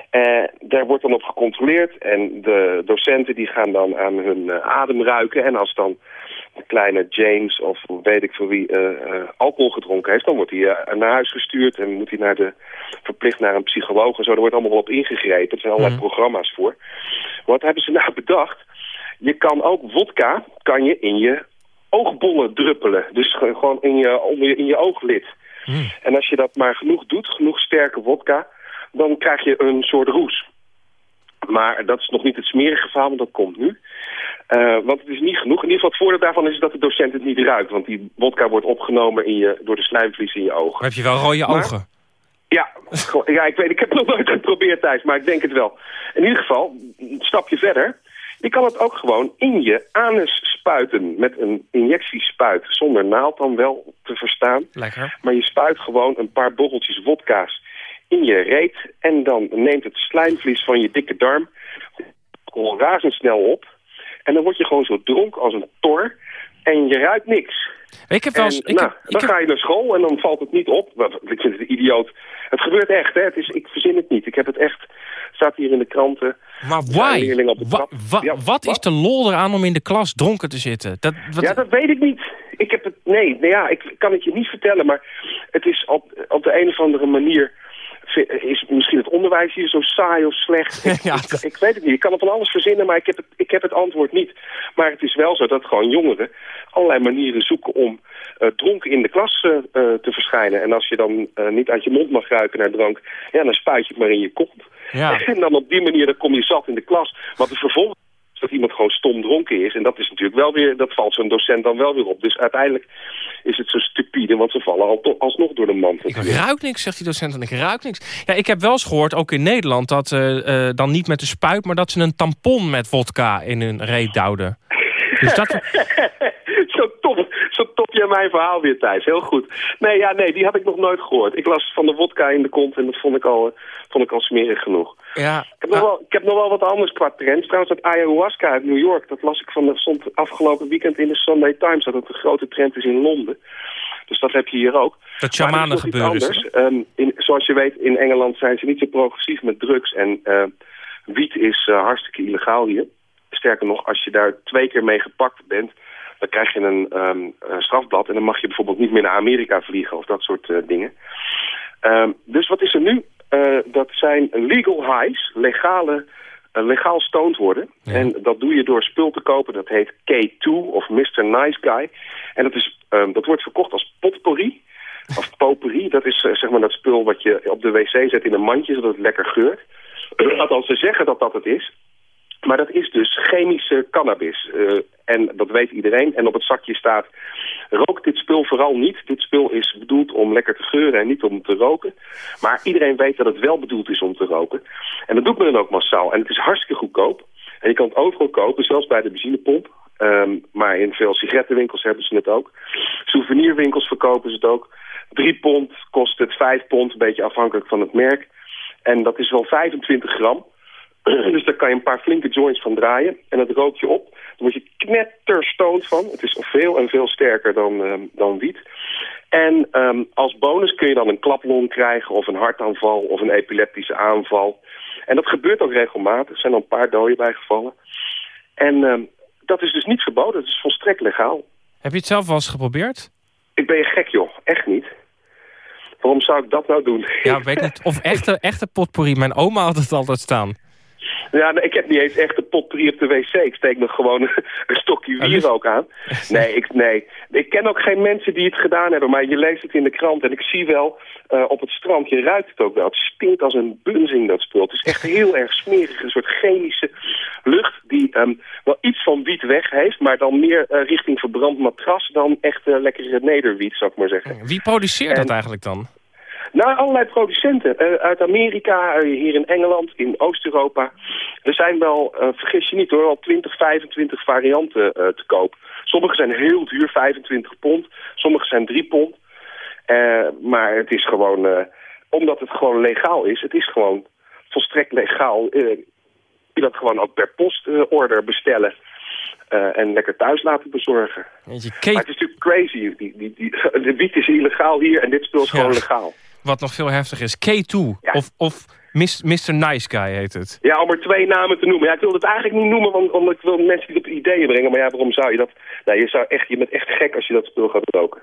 Eh, daar wordt dan op gecontroleerd. En de docenten die gaan dan aan hun adem ruiken. En als dan de kleine James of weet ik veel wie eh, eh, alcohol gedronken heeft... dan wordt hij eh, naar huis gestuurd en moet hij naar de, verplicht naar een psycholoog en zo. Er wordt allemaal wel op ingegrepen. Er zijn allerlei programma's voor. Wat hebben ze nou bedacht? Je kan ook wodka kan je in je oogbollen druppelen. Dus ge- gewoon in je, onder je, in je ooglid. En als je dat maar genoeg doet, genoeg sterke wodka... dan krijg je een soort roes. Maar dat is nog niet het smerige verhaal, want dat komt nu. Eh, want het is niet genoeg. In ieder geval het voordeel daarvan is dat de docent het niet ruikt. Want die wodka wordt opgenomen in je, door de slijmvlies in je ogen. Maar heb je wel rode Maar- ogen? Ja, ja, ik weet, ik heb het nog nooit geprobeerd thuis, maar ik denk het wel. In ieder geval, een stapje verder. Je kan het ook gewoon in je anus spuiten met een injectiespuit. Zonder naald dan wel te verstaan. Lekker. Maar je spuit gewoon een paar borreltjes wodka's in je reet. En dan neemt het slijmvlies van je dikke darm razendsnel op. En dan word je gewoon zo dronken als een tor. En je ruikt niks. Ik heb wel eens... En, Ik nou, heb, ik dan heb- ga je naar school en dan valt het niet op. Ik vind het een idioot. Het gebeurt echt, hè. Het is, ik verzin het niet. Ik heb het echt... staat hier in de kranten. maar why? leerlingen op de Wa- trap. wa- Ja, wat is de lol eraan om in de klas dronken te zitten? Dat, wat, Ja, dat weet ik niet. Ik heb het... Nee, nee ja, ik kan het je niet vertellen. Maar het is op, op de een of andere manier... Is misschien het onderwijs hier zo saai of slecht? Ik, Ja, ik, ik weet het niet. Ik kan er van alles verzinnen, maar ik heb, het, ik heb het antwoord niet. Maar het is wel zo dat gewoon jongeren allerlei manieren zoeken om eh, dronken in de klas eh, eh, te verschijnen. En als je dan niet uit je mond mag ruiken naar drank, ja, dan spuit je het maar in je kont. Ja. En dan op die manier dan kom je zat in de klas. Wat vervolgens is dat iemand gewoon stom dronken is. En dat is natuurlijk wel weer, dat valt zo'n docent dan wel weer op. Dus uiteindelijk is het zo stupide, want ze vallen al alsnog door de mand. Ik ruik niks, zegt die docent, en ik ruik niks. Ja, ik heb wel eens gehoord, ook in Nederland, dat eh, dan niet met de spuit... maar dat ze een tampon met vodka in hun reet duwden. Dus dat... zo top, zo top jij mijn verhaal weer, Thijs. Heel goed. Nee, ja, nee, die had ik nog nooit gehoord. Ik las van de wodka in de kont en dat vond ik al, eh, vond ik al smerig genoeg. Ja, Ik heb, nog wel, ik heb nog wel wat anders qua trends. Trouwens, dat ayahuasca uit New York, dat las ik van de, stond afgelopen weekend in de Sunday Times, dat het een grote trend is in Londen. Dus dat heb je hier ook. dat shamanen gebeuren is. anders. Ehm, in, zoals je weet, in Engeland zijn ze niet zo progressief met drugs. En eh, wiet is eh, hartstikke illegaal hier. Sterker nog, als je daar twee keer mee gepakt bent... dan krijg je een ehm, eh, strafblad. En dan mag je bijvoorbeeld niet meer naar Amerika vliegen of dat soort eh, dingen. Ehm, dus wat is er nu? Eh, dat zijn legal highs, legale, eh, legaal stoned worden. En dat doe je door spul te kopen. Dat heet K2 of Mr. Nice Guy. En dat, is, ehm, dat wordt verkocht als potpourri. Of potpourri, dat is zeg maar dat spul wat je op de wc zet in een mandje, zodat het lekker geurt. Althans, ze zeggen dat dat het is. Maar dat is dus chemische cannabis. Eh, en dat weet iedereen. En op het zakje staat, rook dit spul vooral niet. Dit spul is bedoeld om lekker te geuren en niet om te roken. Maar iedereen weet dat het wel bedoeld is om te roken. En dat doet men dan ook massaal. En het is hartstikke goedkoop. En je kan het overal kopen, zelfs bij de benzinepomp. Ehm, maar in veel sigarettenwinkels hebben ze het ook. Souvenirwinkels verkopen ze het ook. Drie pond kost het, vijf pond, een beetje afhankelijk van het merk. En dat is wel 25 gram. Dus daar kan je een paar flinke joints van draaien. En dat rook je op. Dan word je knetterstoned van. Het is veel en veel sterker dan, ehm, dan wiet. En ehm, als bonus kun je dan een klaplong krijgen... of een hartaanval of een epileptische aanval. En dat gebeurt ook regelmatig. Er zijn al een paar doden bijgevallen. En ehm, dat is dus niet verboden. Dat is volstrekt legaal. Heb je het zelf wel eens geprobeerd? Ik ben je gek, joh. Echt niet. Waarom zou ik dat nou doen? Ja, weet niet. Of echte, echte potpourri. Mijn oma had het altijd staan. Ja, nee, ik heb niet eens echt een potpourri op de wc. Ik steek nog gewoon een stokje dus- wier ook aan. Nee ik, nee, ik ken ook geen mensen die het gedaan hebben. Maar je leest het in de krant en ik zie wel eh, op het strand, je ruikt het ook wel. Het stinkt als een bunzing, dat spul. Het is echt heel erg smerig. Een soort chemische lucht die ehm, wel iets van wiet weg heeft... maar dan meer eh, richting verbrand matras dan echt eh, lekkere nederwiet, zou ik maar zeggen. Wie produceert dat En- eigenlijk dan? Nou, allerlei producenten. eh, uit Amerika, eh, hier in Engeland, in Oost-Europa. Er zijn wel, eh, vergis je niet hoor, al 20, 25 varianten te koop. Sommige zijn heel duur, 25 pond. Sommige zijn 3 pond. Maar het is gewoon, omdat het gewoon legaal is, het is gewoon volstrekt legaal. je dat gewoon ook per postorder bestellen. en lekker thuis laten bezorgen. Maar het is natuurlijk crazy. Die, die, die, de wiet is illegaal hier en dit spul is Ja. gewoon legaal. Wat nog veel heftiger is, K2. Ja. Of, of Mr. Nice Guy heet het. Ja, om er twee namen te noemen. Ja, ik wil het eigenlijk niet noemen, want, omdat ik wil mensen niet op ideeën brengen. Maar ja, waarom zou je dat... Nou, je, zou echt, je bent echt gek als je dat spul gaat roken.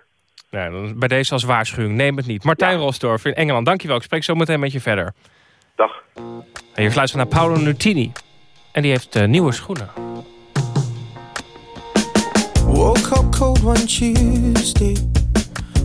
Nou, dan bij deze als waarschuwing, neem het niet. Martijn Rosdorf in Engeland, dankjewel. Ik spreek zo meteen met je verder. Dag. En je luistert naar Paolo Nutini. En die heeft eh, nieuwe schoenen. Woke up cold one Tuesday.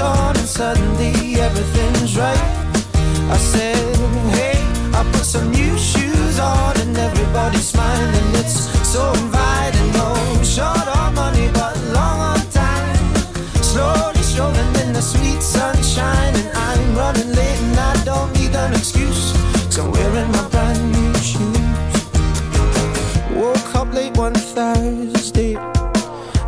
on and suddenly everything's right. I said, hey, I put some new shoes on and everybody's smiling. It's so inviting. No short on money, but long on time. Slowly strolling in the sweet sunshine, and I'm running late and I don't need an excuse. Cause I'm wearing my brand new shoes. Woke up late one Thursday.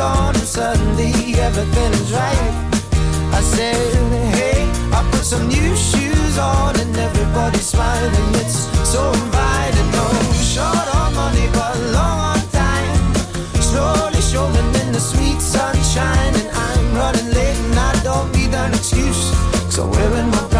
on and suddenly everything's right. I said, hey, I put some new shoes on and everybody's smiling. It's so inviting. No short on money, but long on time. Slowly strolling in the sweet sunshine, and I'm running late and I don't need an excuse. So wearing my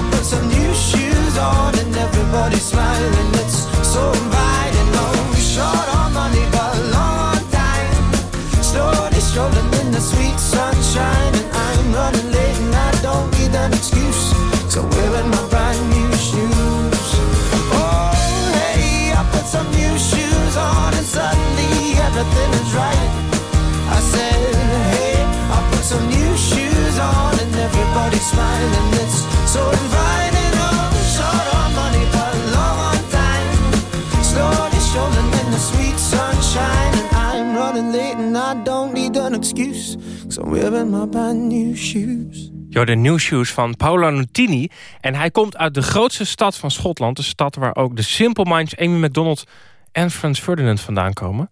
I put some new shoes on and everybody's smiling. It's so inviting. No oh, short on money, but long on time. Slowly strolling in the sweet sunshine, and I'm running late and I don't need an excuse. So wearing my brand new shoes. Oh, hey, I put some new shoes on and suddenly everything is right. I said, hey, I put some new shoes on and everybody's smiling. It's excuse. Cause I'm wearing my brand new shoes. Yo, de New Shoes van Paolo Nutini. En hij komt uit de grootste stad van Schotland. De stad waar ook de Simple Minds, Amy MacDonald en Frans Ferdinand vandaan komen.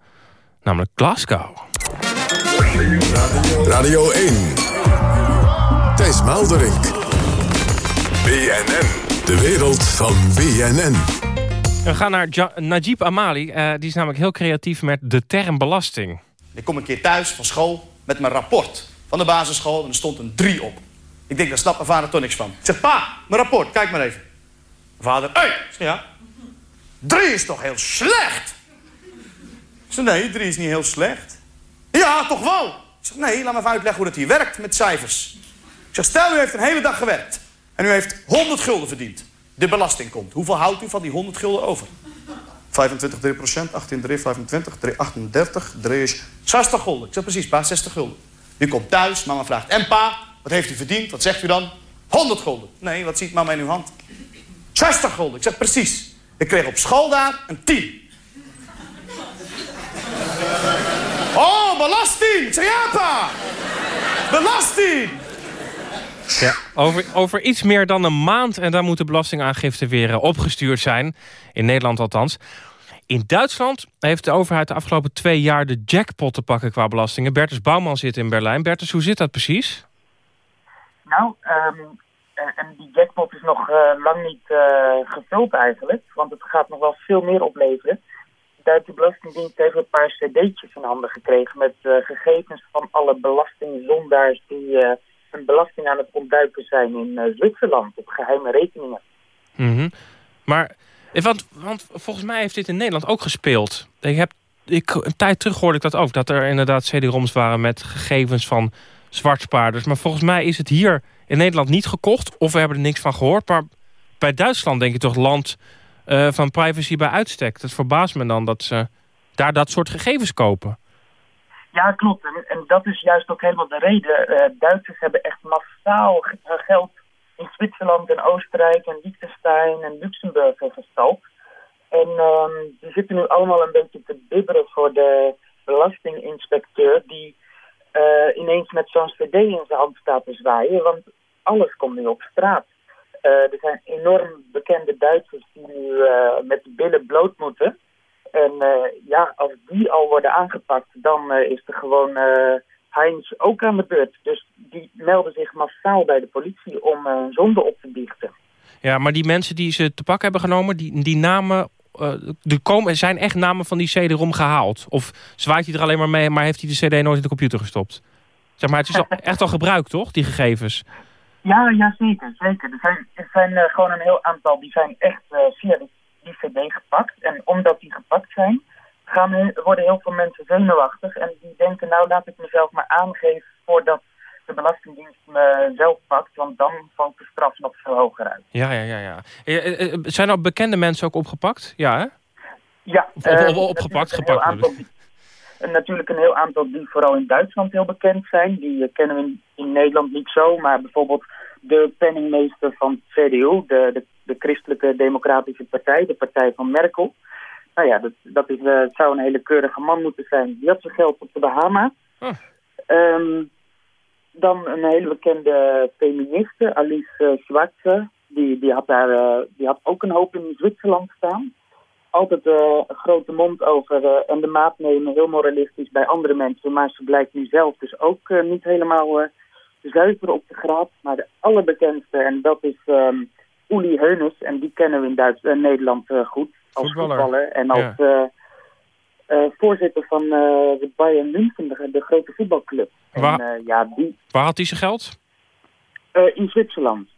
Namelijk Glasgow. Radio 1. Thijs Maalderink. BNN. De wereld van BNN. We gaan naar Ja- Najib Amali. Eh, die is namelijk heel creatief met de term belasting. Ik kom een keer thuis van school met mijn rapport van de basisschool en er stond een 3 op. Ik denk, daar snapt mijn vader toch niks van. Ik zeg, pa, mijn rapport, kijk maar even. Mijn vader, hé, hey. ja. 3 is toch heel slecht? Ik zeg, nee, 3 is niet heel slecht. Ja, toch wel? Ik zeg, nee, laat me even uitleggen hoe dat hier werkt met cijfers. Ik zeg, stel u heeft een hele dag gewerkt en u heeft 100 gulden verdiend. De belasting komt. Hoeveel houdt u van die 100 gulden over? 25 3 procent, 18 3, 25, 3, 38, 3 is 60 gulden. Ik zeg precies, pa, 60 gulden. U komt thuis, mama vraagt, en pa, wat heeft u verdiend? Wat zegt u dan? 100 gulden. Nee, wat ziet mama in uw hand? 60 gulden. Ik zeg precies. Ik kreeg op school daar een 10. Oh, belasting! Ik zeg ja, pa! Belasting! Ja, over, over iets meer dan een maand en dan moet de belastingaangifte weer eh, opgestuurd zijn. In Nederland althans. In Duitsland heeft de overheid de afgelopen twee jaar de jackpot te pakken qua belastingen. Bertus Bouwman zit in Berlijn. Bertus, hoe zit dat precies? Nou, ehm, en, en die jackpot is nog eh, lang niet eh, gevuld eigenlijk, want het gaat nog wel veel meer opleveren. De Duitse Belastingdienst heeft een paar cd'tjes in handen gekregen met eh, gegevens van alle belastingzondaars die eh, een belasting aan het ontduiken zijn in eh, Zwitserland op geheime rekeningen. Mhm. Maar, eh, want, want volgens mij heeft dit in Nederland ook gespeeld. Ik heb, ik, een tijd terug hoorde ik dat ook. Dat er inderdaad CD-ROMs waren met gegevens van zwartspaarders. Maar volgens mij is het hier in Nederland niet gekocht. Of we hebben er niks van gehoord. Maar bij Duitsland denk ik toch land eh, van privacy bij uitstek. Dat verbaast me dan dat ze daar dat soort gegevens kopen. Ja, klopt. En, en dat is juist ook helemaal de reden. Eh, Duitsers hebben echt massaal ge- eh, geld in Zwitserland en Oostenrijk en Liechtenstein en Luxemburg gestalkt. En ehm, die zitten nu allemaal een beetje te bibberen voor de belastinginspecteur die eh, ineens met zo'n cd in zijn hand staat te zwaaien, want alles komt nu op straat. Eh, er zijn enorm bekende Duitsers die nu eh, met de billen bloot moeten. En ja, als die al worden aangepakt, dan is er gewoon Heinz ook aan de beurt. Dus die melden zich massaal bij de politie om eh, zonde op te biechten. Ja, maar die mensen die ze te pak hebben genomen, die, die namen... eh, er komen, zijn echt namen van die CD-ROM gehaald? Of zwaait hij er alleen maar mee, maar heeft hij de CD nooit in de computer gestopt? Zeg maar, het is al, echt al gebruikt, toch, die gegevens? Ja, ja zeker, zeker. Er zijn, er zijn eh, gewoon een heel aantal die zijn echt eh, via die, die cd gepakt. En omdat die gepakt zijn, gaan, worden heel veel mensen zenuwachtig. En die denken, nou laat ik mezelf maar aangeven voordat de Belastingdienst me zelf pakt. Want dan valt de straf nog veel hoger uit. Ja, ja, ja. ja. Eh, eh, eh, Zijn er bekende mensen ook opgepakt? Ja, hè? Ja, Of, of- of opgepakt, gepakt aantal En natuurlijk een heel aantal die vooral in Duitsland heel bekend zijn. Die kennen we in, in Nederland niet zo. Maar bijvoorbeeld de penningmeester van CDU, de, de, de Christelijke Democratische Partij, de partij van Merkel. Nou ja, dat, dat is, eh, het zou een hele keurige man moeten zijn. Die had zijn geld op de Bahama. Oh. Ehm, dan een hele bekende feministe, Alice uh, Schwarze. Die, die, had daar, eh, die had ook een hoop in Zwitserland staan altijd eh, een grote mond over eh, en de maat nemen, heel moralistisch bij andere mensen. Maar ze blijkt nu zelf dus ook eh, niet helemaal eh, zuiver op de graad. Maar de allerbekendste, en dat is ehm Uli Heunes. En die kennen we in Duits eh, Nederland eh, goed als Voetballer. voetballer. En als Ja. eh, eh, voorzitter van eh, de Bayern München, de, de grote voetbalclub. Waar- En ja, die, Waar had hij zijn geld? in Zwitserland.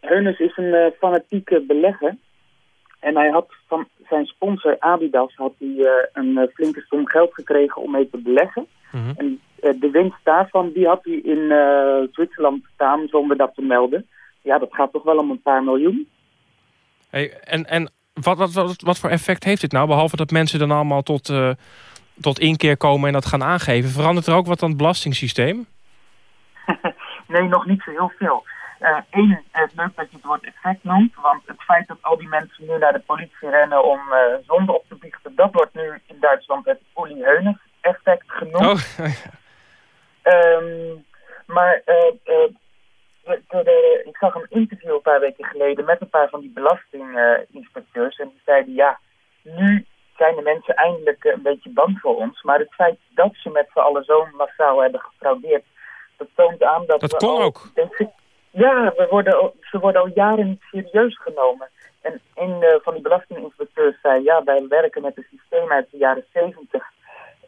Heunes is een fanatieke belegger. En hij had van zijn sponsor Adidas had hij, een flinke som geld gekregen om mee te beleggen. Mhm. En de winst daarvan die had hij in Zwitserland staan zonder dat te melden. Ja, dat gaat toch wel om een paar miljoen. Hey, en en wat, wat, wat, wat voor effect heeft dit nou? Behalve dat mensen dan allemaal tot, eh, tot inkeer komen en dat gaan aangeven. Verandert er ook wat aan het belastingssysteem? Nee, nog niet zo heel veel. Eén, het leuk dat je het woord effect noemt. Want het feit dat al die mensen nu naar de politie rennen om eh, zonde op te biechten... dat wordt nu in Duitsland het Uli Heunes effect genoemd. Oh, Ehm, maar eh, eh, de- ik zag een interview een paar weken geleden met een paar van die belastinginspecteurs. en die zeiden, ja, nu zijn de mensen eindelijk een beetje bang voor ons. Maar het feit dat ze met z'n allen zo massaal hebben gefraudeerd, dat toont aan dat Dat we kon al, ook. denk ik- ja, we worden, ze worden al jaren niet serieus genomen. En een eh, van die belastinginspecteurs zei, ja, wij werken met een systeem uit de jaren zeventig.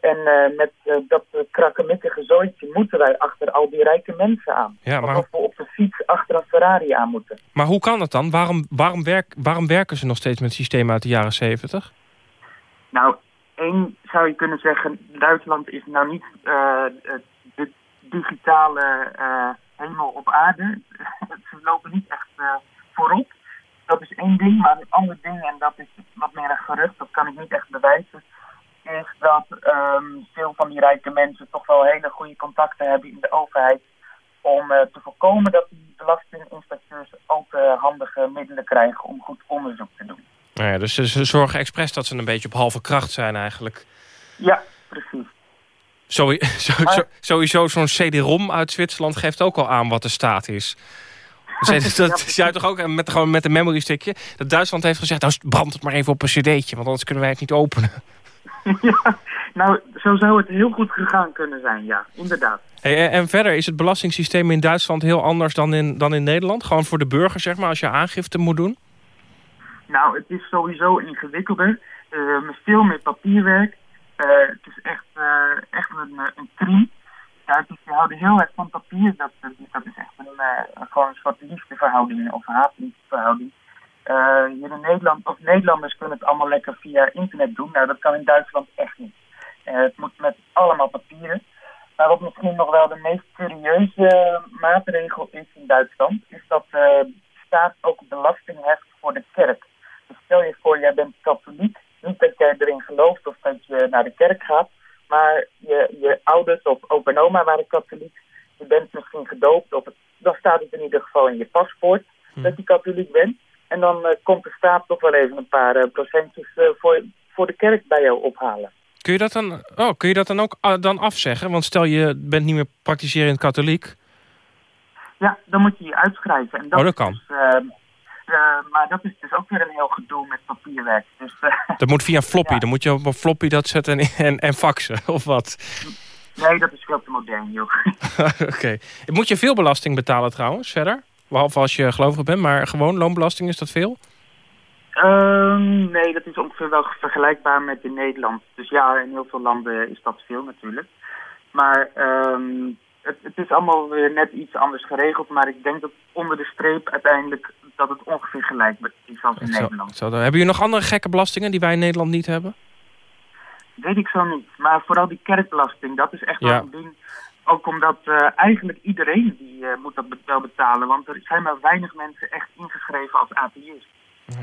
En eh, met eh, dat uh, krakkemikkige zooitje moeten wij achter al die rijke mensen aan. Ja, maar- Alsof we op de fiets achter een Ferrari aan moeten. Maar hoe kan dat dan? Waarom, waarom, werk, waarom werken ze nog steeds met systemen uit de jaren zeventig? Nou, één zou je kunnen zeggen, Duitsland is nou niet eh, de digitale eh, hemel op aarde. Ze lopen niet echt eh, voorop. Dat is één ding, maar een ander ding, en dat is wat meer een gerucht, dat kan ik niet echt bewijzen, is dat ehm, veel van die rijke mensen toch wel hele goede contacten hebben in de overheid om eh, te voorkomen dat die belastinginspecteurs al te handige middelen krijgen om goed onderzoek te doen. Nou ja, dus ze, zorgen expres dat ze een beetje op halve kracht zijn eigenlijk. Ja, precies. Sowieso, zo'n CD-ROM uit Zwitserland geeft ook al aan wat de staat is. Dus dat is jij toch ook met, gewoon met een memory stickje. Dat Duitsland heeft gezegd, nou brand het maar even op een cd'tje. Want anders kunnen wij het niet openen. Nou, zo zou het heel goed gegaan kunnen zijn, ja, inderdaad. Hey, en- verder is het belastingssysteem in Duitsland heel anders dan in, dan in Nederland? Gewoon voor de burger, zeg maar, als je aangifte moet doen? Nou, het is sowieso ingewikkelder. Eh, met veel meer papierwerk. Eh, het is echt, eh, echt een, een crime. Duitsers die houden heel erg van papier. Dat, dat, is echt een, gewoon een soort liefdeverhouding of haatliefdeverhouding. Eh hier in Nederland, of Nederlanders kunnen het allemaal lekker via internet doen. Nou, dat kan in Duitsland echt niet. Eh, het moet met allemaal papieren. Maar wat misschien nog wel de meest serieuze eh, maatregel is in Duitsland, is dat de staat ook belasting heft voor de kerk. Dus stel je voor, jij bent katholiek. Niet dat jij erin gelooft of dat je naar de kerk gaat. Maar je, je ouders of opa en oma waren katholiek. Je bent misschien gedoopt. Of het, dan staat het in ieder geval in je paspoort dat je katholiek bent. En dan eh, komt de staat toch wel even een paar eh, procentjes eh, voor, voor de kerk bij jou ophalen. Kun je dat dan, oh, kun je dat dan ook ah, dan afzeggen? Want stel je bent niet meer praktiserend katholiek. Ja, dan moet je je uitschrijven. En Oh, dat kan. Dus, eh, eh, maar dat is dus ook weer een heel gedoe met papierwerk. Dus Dat moet via floppy. Dan moet je op een floppy dat zetten en, en, en faxen, of wat? nee, dat is veel te modern, joh. Oké. Moet je veel belasting betalen trouwens, verder? Behalve als je gelovig bent, maar gewoon loonbelasting, is dat veel? Ehm, nee, dat is ongeveer wel vergelijkbaar met in Nederland. Dus ja, in heel veel landen is dat veel natuurlijk. Maar ehm, het, het is allemaal weer net iets anders geregeld. Maar ik denk dat onder de streep uiteindelijk dat het ongeveer gelijk is als in Nederland. zo, dan- hebben jullie nog andere gekke belastingen die wij in Nederland niet hebben? Weet ik zo niet. Maar vooral die kerkbelasting, dat is echt Ja. wel een ding. Ook omdat eh, eigenlijk iedereen die eh, moet dat wel betalen. Want er zijn maar weinig mensen echt ingeschreven als atheïst.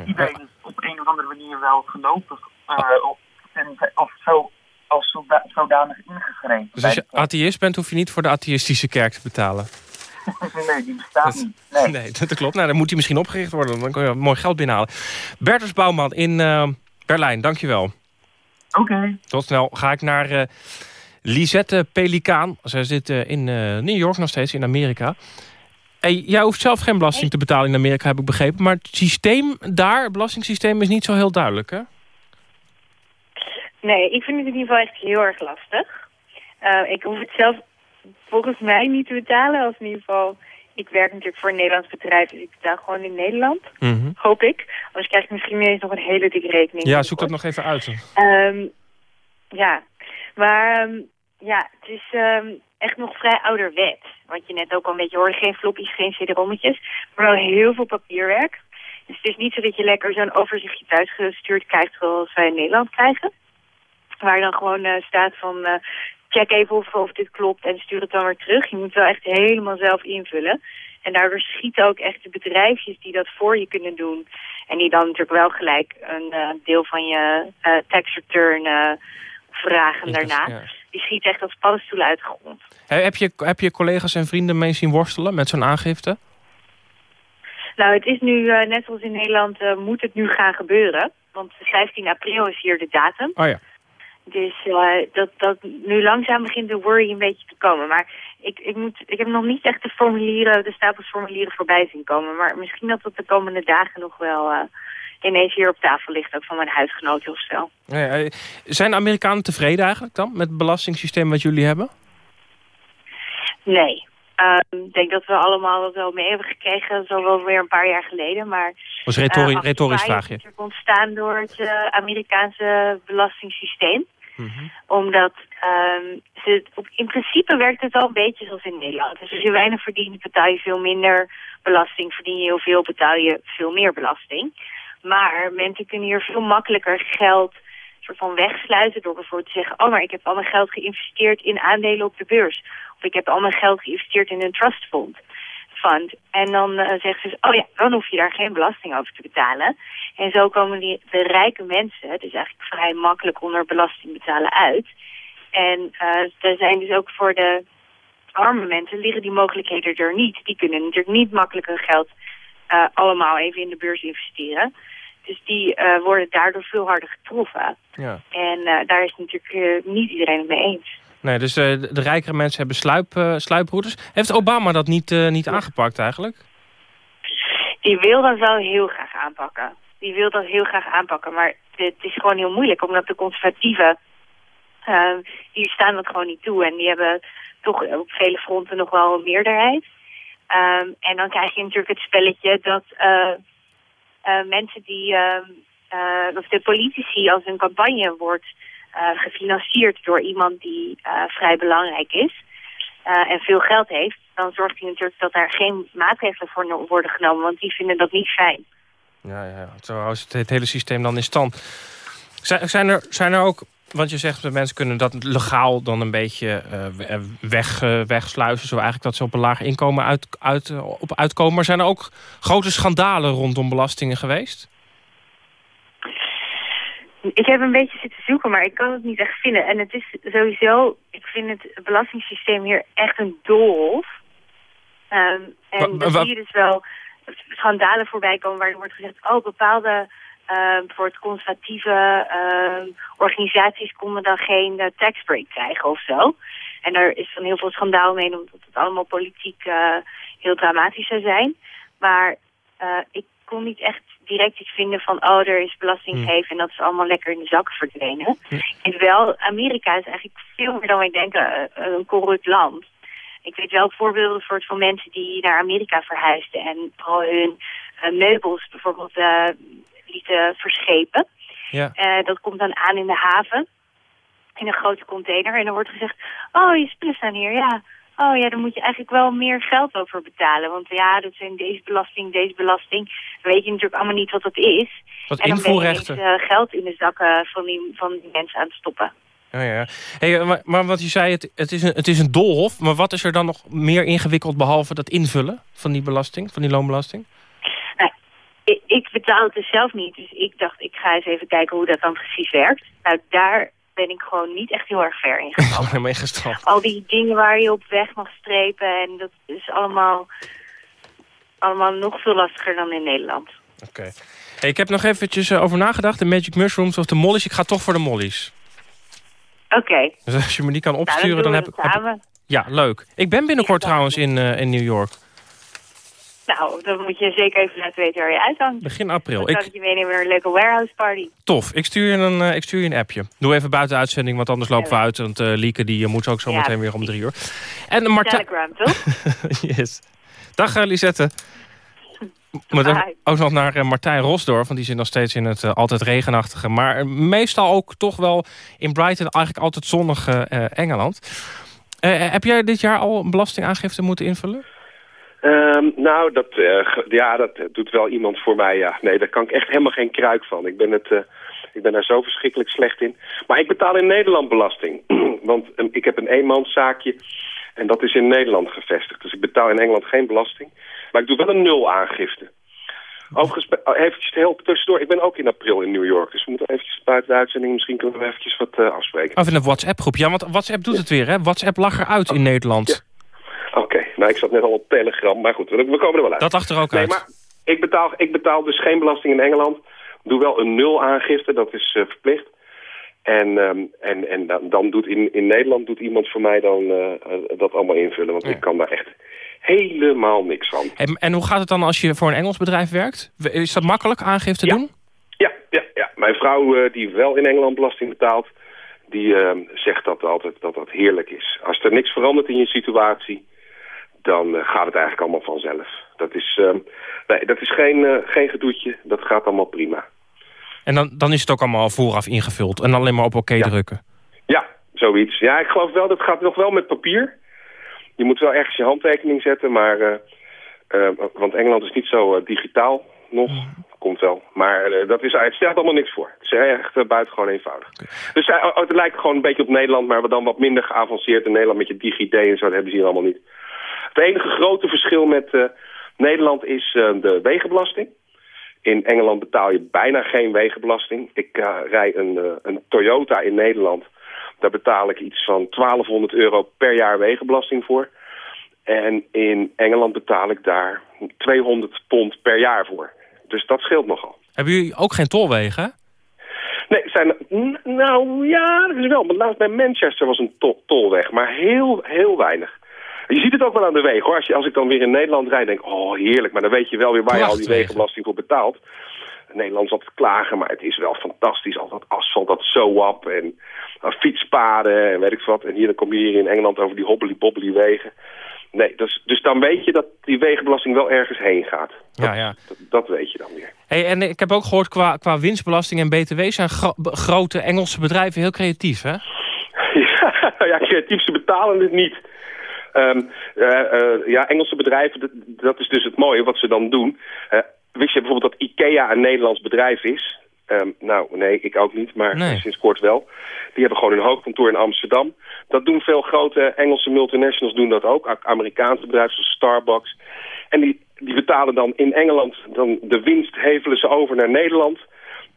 Iedereen is op een of andere manier wel gelovig. eh, of, en, of zo, als zoda- zodanig ingeschreven. Dus als je atheïst bent, hoef je niet voor de atheïstische kerk te betalen. nee, die bestaat niet. Nee. Nee, dat klopt. Nou, dan moet die misschien opgericht worden. Dan kun je mooi geld binnenhalen. Bertus Bouwman in eh, Berlijn, dankjewel. Oké. Tot snel ga ik naar Lisette Pelikaan. Zij zit eh, in eh, New York nog steeds, in Amerika. Hey, jij hoeft zelf geen belasting te betalen in Amerika, heb ik begrepen. Maar het systeem daar, het belastingssysteem, is niet zo heel duidelijk, hè? Nee, ik vind het in ieder geval echt heel erg lastig. Eh, ik hoef het zelf volgens mij niet te betalen. Als in ieder geval, ik werk natuurlijk voor een Nederlands bedrijf, dus ik betaal gewoon in Nederland. Hoop ik. Anders krijg ik misschien ineens nog een hele dikke rekening. Ja, zoek dat nog even uit. Ehm, ja, maar ehm, ja, het is ehm, echt nog vrij ouderwet. Wat je net ook al een beetje hoorde. Geen floppies, geen cd-rommetjes, maar wel heel veel papierwerk. Dus het is niet zo dat je lekker zo'n overzichtje thuisgestuurd krijgt zoals wij in Nederland krijgen. Waar dan gewoon eh, staat van eh, check even of, of dit klopt en stuur het dan weer terug. Je moet wel echt helemaal zelf invullen. En daardoor schieten ook echt de bedrijfjes die dat voor je kunnen doen. En die dan natuurlijk wel gelijk een eh, deel van je tax return vragen daarna. ja. Die schieten echt als paddenstoelen uit de grond. Heb, je, heb je collega's en vrienden mee zien worstelen met zo'n aangifte? Nou, het is nu, eh, net zoals in Nederland, eh, moet het nu gaan gebeuren. Want 15 april is hier de datum. Oh ja. Dus eh, dat, dat nu langzaam begint de worry een beetje te komen. Maar ik, ik, moet, ik heb nog niet echt de formulieren, de stapels formulieren voorbij zien komen. Maar misschien dat dat de komende dagen nog wel ineens hier op tafel ligt. Ook van mijn huisgenoten of zo. Ja, eh, zijn de Amerikanen tevreden eigenlijk dan met het belastingssysteem wat jullie hebben? Nee. Ehm, Ik denk dat we allemaal dat wel mee hebben gekregen, zo wel weer een paar jaar geleden. Maar Was retori- eh, retorisch afgewaaid vraagje. is natuurlijk ontstaan door het eh, Amerikaanse belastingssysteem. Omdat ehm, ze, op, in principe werkt het al een beetje zoals in Nederland. Dus als je weinig verdient, betaal je veel minder belasting. Verdien je heel veel, betaal je veel meer belasting. Maar mensen kunnen hier veel makkelijker geld soort van wegsluiten door bijvoorbeeld te zeggen... oh, maar ik heb al mijn geld geïnvesteerd in aandelen op de beurs. Of ik heb al mijn geld geïnvesteerd in een trustfond. Fund. En dan eh, zeggen ze, oh ja, dan hoef je daar geen belasting over te betalen. En zo komen die, de rijke mensen, is eigenlijk vrij makkelijk onder belasting betalen uit. En er zijn dus ook voor de arme mensen liggen die mogelijkheden er niet. Die kunnen natuurlijk niet makkelijk hun geld eh, allemaal even in de beurs investeren. Dus die eh, worden daardoor veel harder getroffen. Ja. En eh, daar is natuurlijk eh, niet iedereen het mee eens. Nee, dus de, rijkere mensen hebben sluip, sluiproutes. Heeft Obama dat niet, niet aangepakt eigenlijk? Die wil dat wel heel graag aanpakken. Die wil dat heel graag aanpakken. Maar het is gewoon heel moeilijk, omdat de conservatieven... eh, die staan dat gewoon niet toe. En die hebben toch op vele fronten nog wel een meerderheid. Ehm, en dan krijg je natuurlijk het spelletje dat mensen die... ehm, eh, of de politici als hun campagne wordt eh, gefinancierd door iemand die eh, vrij belangrijk is eh, en veel geld heeft, dan zorgt hij natuurlijk dat daar geen maatregelen voor worden genomen, want die vinden dat niet fijn. Ja, ja. Zo is het, hele systeem dan in stand. Zijn, er, zijn er ook... Want je zegt dat mensen kunnen dat legaal dan een beetje eh, weg, eh, wegsluizen. Zo eigenlijk dat ze op een laag inkomen uit, uit, op uitkomen. Maar zijn er ook grote schandalen rondom belastingen geweest? Ik heb een beetje zitten zoeken, maar ik kan het niet echt vinden. En het is sowieso, ik vind het belastingssysteem hier echt een doolhof. Ehm, en dan zie je dus wel schandalen voorbij komen waarin wordt gezegd... oh, bepaalde ehm voor het conservatieve ehm, organisaties konden dan geen eh, tax break krijgen of zo. En er is dan heel veel schandaal mee, omdat het allemaal politiek eh, heel dramatisch zou zijn. Maar eh, ik kon niet echt direct iets vinden van... oh, er is belasting Hmm. gegeven en dat is allemaal lekker in de zak verdwenen. En wel, Amerika is eigenlijk veel meer dan wij denken een corrupt land. Ik weet wel voorbeelden voor van mensen die naar Amerika verhuisden... en vooral hun meubels bijvoorbeeld eh, lieten verschepen. Ja. Eh, dat komt dan aan in de haven, in een grote container. En dan wordt gezegd, oh, je spullen staan hier, ja. Oh ja, dan moet je eigenlijk wel meer geld over betalen. Want ja, dat zijn deze belasting, deze belasting. Dan weet je natuurlijk allemaal niet wat dat is. Wat en dan ben je eh, geld in de zakken van die, van die mensen aan het stoppen. Ja, ja. Hey, maar, maar wat je zei, het, het, is een, het is een doolhof. Maar wat is er dan nog meer ingewikkeld behalve dat invullen van die belasting, van die loonbelasting? Ik, ik betaal het dus zelf niet. Dus ik dacht, ik ga eens even kijken hoe dat dan precies werkt. Nou, daar ben ik gewoon niet echt heel erg ver in gegaan. Al die dingen waar je op weg mag strepen. En dat is allemaal, allemaal nog veel lastiger dan in Nederland. Oké. Hey, ik heb nog eventjes eh, over nagedacht. De Magic Mushrooms of de Mollies. Ik ga toch voor de Mollies. Oké. Dus als je me die kan Nou, opsturen, dan, heb ik... Ja, leuk. Ik ben binnenkort trouwens in, eh, in New York. Nou, dan moet je zeker even laten weten waar je uithangt. Begin april. Dan kan Ik, ik je meenemen naar een leuke warehouse party. tof. Ik stuur, je een, eh, ik stuur je een appje. Doe even buiten uitzending, want anders lopen we uit. Want eh Lieke die eh, moet ook zo Ja, meteen weer om drie uur. En Martijn... Telegram, toch? yes. Dag Lisette. Maar ook nog naar Martijn Rosdorf, want die zit nog steeds in het altijd regenachtige. Maar meestal ook toch wel in Brighton eigenlijk altijd zonnige Engeland. Heb jij dit jaar al een belastingaangifte moeten invullen? Ehm, nou, dat, eh, ja, dat doet wel iemand voor mij, ja. Nee, daar kan ik echt helemaal geen kruik van. Ik ben, het, eh, ik ben daar zo verschrikkelijk slecht in. Maar ik betaal in Nederland belasting. Want eh, ik heb een eenmanszaakje en dat is in Nederland gevestigd. Dus ik betaal in Engeland geen belasting. Maar ik doe wel een nul aangifte. Overigens, oh, eventjes heel tussendoor. Ik ben ook in april in New York. Dus we moeten eventjes buiten de uitzending... misschien kunnen we eventjes wat eh, afspreken. Of in een WhatsApp-groep? Ja, want WhatsApp doet het weer, hè? WhatsApp lag eruit in Nederland. Oké, nou ik zat net al op Telegram. Maar goed, we, we komen er wel uit. Dat lag er ook Nee, uit. maar ik betaal, ik betaal dus geen belasting in Engeland. Doe wel een nul aangifte, dat is eh, verplicht. En, ehm, en, en dan, dan doet in, in Nederland doet iemand voor mij dan eh, eh, dat allemaal invullen. Want ik kan daar echt helemaal niks van. En, en hoe gaat het dan als je voor een Engels bedrijf werkt? Is dat makkelijk aangifte doen? Ja, ja, ja. Mijn vrouw die wel in Engeland belasting betaalt... die ehm, zegt dat altijd dat dat heerlijk is. Als er niks verandert in je situatie... dan eh, gaat het eigenlijk allemaal vanzelf. Dat is, ehm, nee, dat is geen, eh, geen gedoetje. Dat gaat allemaal prima. En dan, dan is het ook allemaal vooraf ingevuld. En alleen maar op oké drukken. Ja, zoiets. Ja, ik geloof wel, dat gaat nog wel met papier. Je moet wel ergens je handtekening zetten, maar... eh, want Engeland is niet zo digitaal nog. Komt wel. Maar dat is, het stelt allemaal niks voor. Het is echt buitengewoon eenvoudig. Dus uh, het lijkt gewoon een beetje op Nederland, maar dan wat minder geavanceerd. In Nederland met je DigiD en zo, dat hebben ze hier allemaal niet. Het enige grote verschil met uh, Nederland is uh, de wegenbelasting. In Engeland betaal je bijna geen wegenbelasting. Ik uh, rij een, een Toyota in Nederland. Daar betaal ik iets van 1200 euro per jaar wegenbelasting voor. En in Engeland betaal ik daar 200 pond per jaar voor. Dus dat scheelt nogal. Hebben jullie ook geen tolwegen? Nee, zijn, nou ja, dat is wel. Maar laatst bij Manchester was een to- tolweg, maar heel, heel weinig. Je ziet het ook wel aan de wegen hoor. Als, je, als ik dan weer in Nederland rijd, denk ik, oh heerlijk. Maar dan weet je wel weer waar je al die wegenbelasting voor betaalt. Nederland zat te klagen, maar het is wel fantastisch. Al dat asfalt, dat zo-up en uh, fietspaden en weet ik wat. En hier dan kom je hier in Engeland over die hobbly-bobbly wegen. Nee, dus, dus dan weet je dat die wegenbelasting wel ergens heen gaat. Ja, ja. Dat, dat weet je dan weer. Hey, en ik heb ook gehoord, qua, qua winstbelasting en btw... zijn gro- grote Engelse bedrijven heel creatief, hè? Ja, ja, creatief, ze betalen het niet. Ehm, eh, eh, ja, Engelse bedrijven, dat, dat is dus het mooie wat ze dan doen. Eh, wist je bijvoorbeeld dat IKEA een Nederlands bedrijf is? Ehm, nou, nee, ik ook niet, maar Nee. sinds kort wel. Die hebben gewoon een hoofdkantoor in Amsterdam. Dat doen veel grote Engelse multinationals doen dat ook. Ook Amerikaanse bedrijven zoals Starbucks. En die, die betalen dan in Engeland dan de winst hevelen ze over naar Nederland.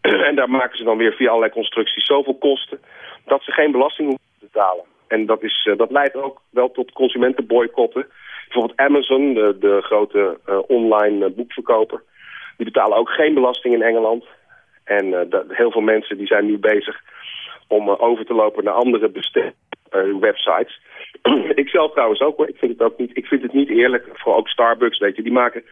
en daar maken ze dan weer via allerlei constructies zoveel kosten... dat ze geen belasting hoeven te betalen. En dat, is, eh, dat leidt ook wel tot consumentenboycotten. Bijvoorbeeld Amazon, de, de grote eh, online eh, boekverkoper... die betalen ook geen belasting in Engeland. En heel veel mensen die zijn nu bezig om over te lopen naar andere websites. ik zelf trouwens ook hoor. Ik vind het ook niet, ik vind het niet eerlijk. Voor ook Starbucks, weet je, die maken,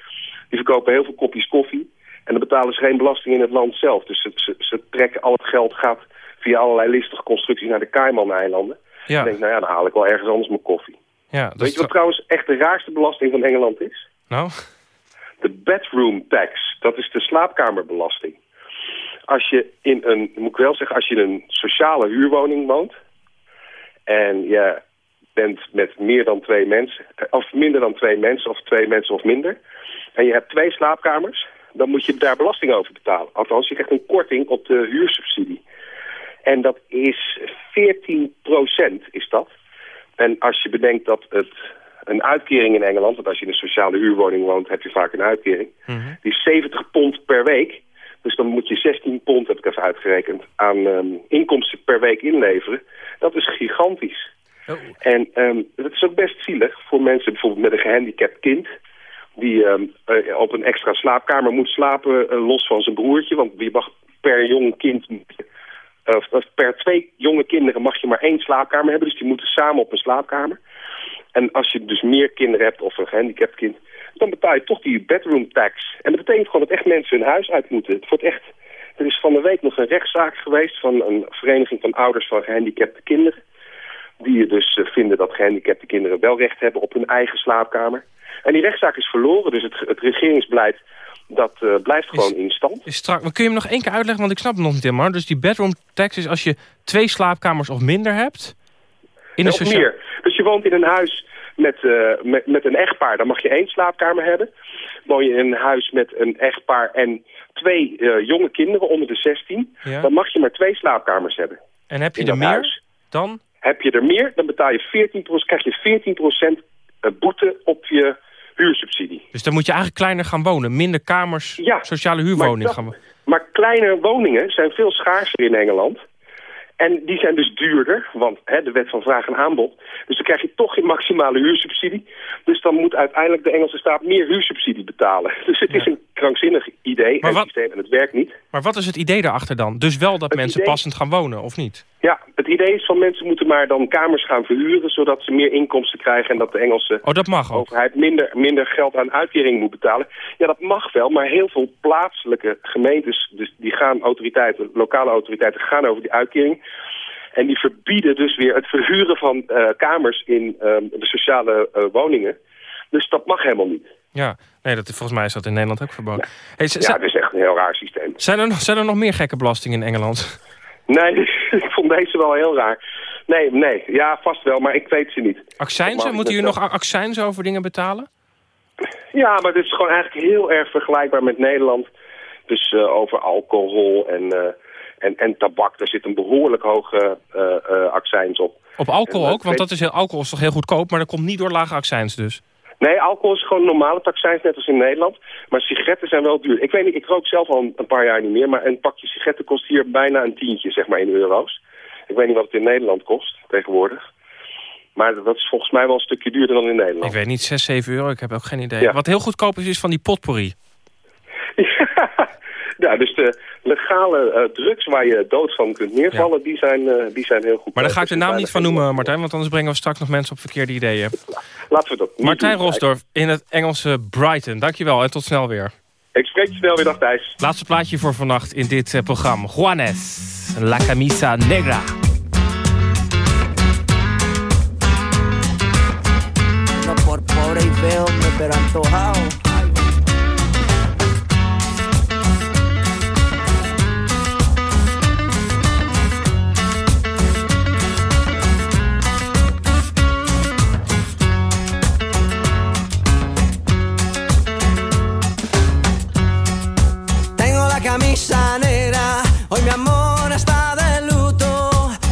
die verkopen heel veel kopjes koffie. En dan betalen ze geen belasting in het land zelf. Dus ze, ze, ze trekken al het geld gaat via allerlei listige constructies naar de Cayman-eilanden. Ja. Ik denk, nou ja, dan haal ik wel ergens anders mijn koffie. Ja, Weet je wat trouwens echt de raarste belasting van Engeland is? Nou? De bedroom tax. Dat is de slaapkamerbelasting. Als je in een, moet ik wel zeggen, als je in een sociale huurwoning woont... en je bent met meer dan twee mensen, eh, of minder dan twee mensen, of twee mensen of minder... en je hebt twee slaapkamers, dan moet je daar belasting over betalen. Althans, je krijgt een korting op de huursubsidie. En dat is 14% is dat. En als je bedenkt dat het een uitkering in Engeland... want als je in een sociale huurwoning woont, heb je vaak een uitkering... die is 70 pond per week. Dus dan moet je 16 pond, heb ik even uitgerekend... aan ehm, inkomsten per week inleveren. Dat is gigantisch. En ehm dat is ook best zielig voor mensen bijvoorbeeld met een gehandicapt kind... die ehm, eh, op een extra slaapkamer moet slapen, eh, los van zijn broertje. Want je mag per jong kind... of per twee jonge kinderen mag je maar één slaapkamer hebben. Dus die moeten samen op een slaapkamer. En als je dus meer kinderen hebt of een gehandicapt kind... dan betaal je toch die bedroom tax. En dat betekent gewoon dat echt mensen hun huis uit moeten. Het wordt echt... Er is van de week nog een rechtszaak geweest... van een vereniging van ouders van gehandicapte kinderen. Die dus eh, vinden dat gehandicapte kinderen wel recht hebben op hun eigen slaapkamer. En die rechtszaak is verloren. Dus het, het regeringsbeleid dat eh, blijft gewoon in stand. Is strak, maar kun je hem nog één keer uitleggen? Want ik snap het nog niet helemaal. Dus die bedroom tax is als je twee slaapkamers of minder hebt... In een of socia- meer. Dus je woont in een huis met, eh, met, met een echtpaar, dan mag je één slaapkamer hebben. Woon je in een huis met een echtpaar en twee eh, jonge kinderen onder de 16... Ja. dan mag je maar twee slaapkamers hebben. En heb je er meer huis. dan? Heb je er meer, dan betaal je 14 krijg je 14% eh, boete op je huursubsidie. Dus dan moet je eigenlijk kleiner gaan wonen. Minder kamers, Ja, sociale huurwoning dat- gaan wonen. Maar kleine woningen zijn veel schaarser in Engeland. En die zijn dus duurder, want hè, de wet van vraag en aanbod. Dus dan krijg je toch geen maximale huursubsidie. Dus dan moet uiteindelijk de Engelse staat meer huursubsidie betalen. Dus het is een krankzinnig idee Maar wat- systeem en het werkt niet. Maar wat is het idee daarachter dan? Dus wel dat Het mensen idee- passend gaan wonen, of niet? Ja, het idee is van mensen moeten maar dan kamers gaan verhuren... zodat ze meer inkomsten krijgen en dat de Engelse Oh, dat mag ook. overheid minder, minder geld aan uitkering moet betalen. Ja, dat mag wel, maar heel veel plaatselijke gemeentes... Dus die gaan autoriteiten, lokale autoriteiten gaan over die uitkering... En die verbieden dus weer het verhuren van eh, kamers in ehm, de sociale eh, woningen. Dus dat mag helemaal niet. Ja, nee, dat, volgens mij is dat in Nederland ook verboden. Hey, Ja, z- het is echt een heel raar systeem. zijn, er nog, zijn er nog meer gekke belastingen in Engeland? Nee, ik vond deze wel heel raar. Nee, nee, ja, vast wel, maar ik weet ze niet. Accijnzen? Moeten jullie nog a- accijnzen over dingen betalen? Ja, maar het is gewoon eigenlijk heel erg vergelijkbaar met Nederland. Dus eh, over alcohol en, eh, en, en tabak, daar zit een behoorlijk hoge eh, accijns op. Op alcohol En, ook? Want dat is heel, alcohol is toch heel goedkoop, maar dat komt niet door lage accijns dus. Nee, alcohol is gewoon normale taxijns, net als in Nederland. Maar sigaretten zijn wel duur. Ik weet niet, ik rook zelf al een, paar jaar niet meer... maar een pakje sigaretten kost hier bijna een tientje, zeg maar, in euro's. Ik weet niet wat het in Nederland kost, tegenwoordig. Maar dat is volgens mij wel een stukje duurder dan in Nederland. Ik weet niet, 6, 7 euro, ik heb ook geen idee. Ja. Wat heel goedkoop is, is van die potpourri. Ja, dus de legale eh, drugs waar je dood van kunt neervallen, die, zijn, eh, die zijn heel goed. Maar daar ga ik de naam niet van noemen, Martijn... want anders brengen we straks nog mensen op verkeerde ideeën. Laten we dat niet Martijn doen. Rosdorf in het Engelse Brighton. Dankjewel en tot snel weer. Ik spreek je snel weer, dag Thijs. Laatste plaatje voor vannacht in dit eh, programma. Juanes, La Camisa Negra. No por pobre y feo, hombre, pero antojado.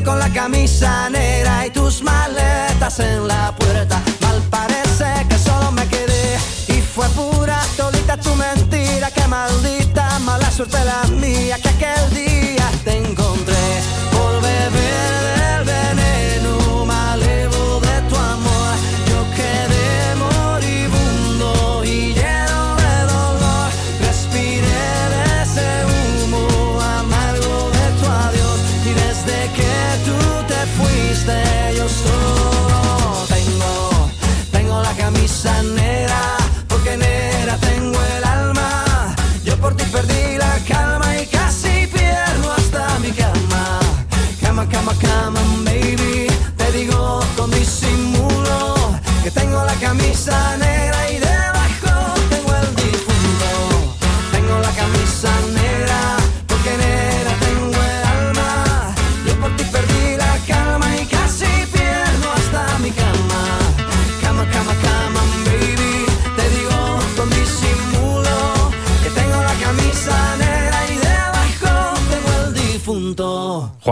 con la camisa negra y tus maletas en la puerta, mal parece que solo me quedé y fue pura todita tu mentira, que maldita mala suerte la mía, que aquel día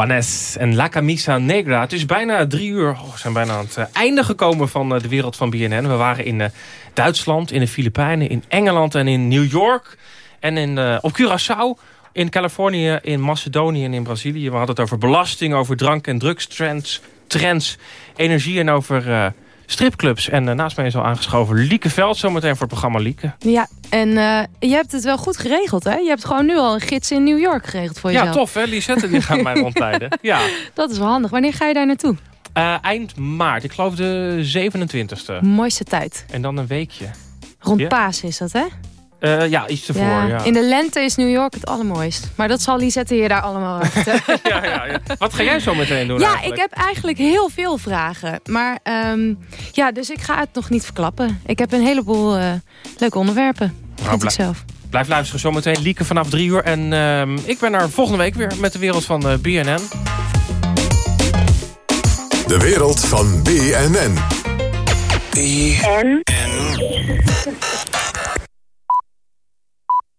Juanes en La Camisa Negra. Het is bijna drie uur. Oh, we zijn bijna aan het eh, einde gekomen van eh, de wereld van BNN. We waren in eh, Duitsland, in de Filipijnen, in Engeland en in New York. En in, op Curaçao, in Californië, in Macedonië en in Brazilië. We hadden het over belasting, over drank- en drugstrends, trends, energie en over stripclubs. En eh, naast mij is al aangeschoven Lieke Veld, zometeen voor het programma Lieke. Ja, en eh, je hebt het wel goed geregeld, hè? Je hebt gewoon nu al een gids in New York geregeld voor jezelf. Ja, tof hè, Lisette die gaat mij rondleiden. Ja. Dat is wel handig. Wanneer ga je daar naartoe? Eh, eind maart, ik geloof de 27e. Mooiste tijd. En dan een weekje. Rond Ja? Paas is dat, hè? Eh, ja, iets ervoor, ja. In de lente is New York het allermooist. Maar dat zal Lisette je daar allemaal ja, ja, ja. Wat ga jij zo meteen doen Ja, eigenlijk? ik heb eigenlijk heel veel vragen. Maar ehm, ja, dus ik ga het nog niet verklappen. Ik heb een heleboel eh, leuke onderwerpen. Nou, Vind ik blij- zelf. Blijf luisteren zometeen. Lieke vanaf drie uur. En ehm, ik ben er volgende week weer met de wereld van eh, BNN. De wereld van BNN. B. N. N.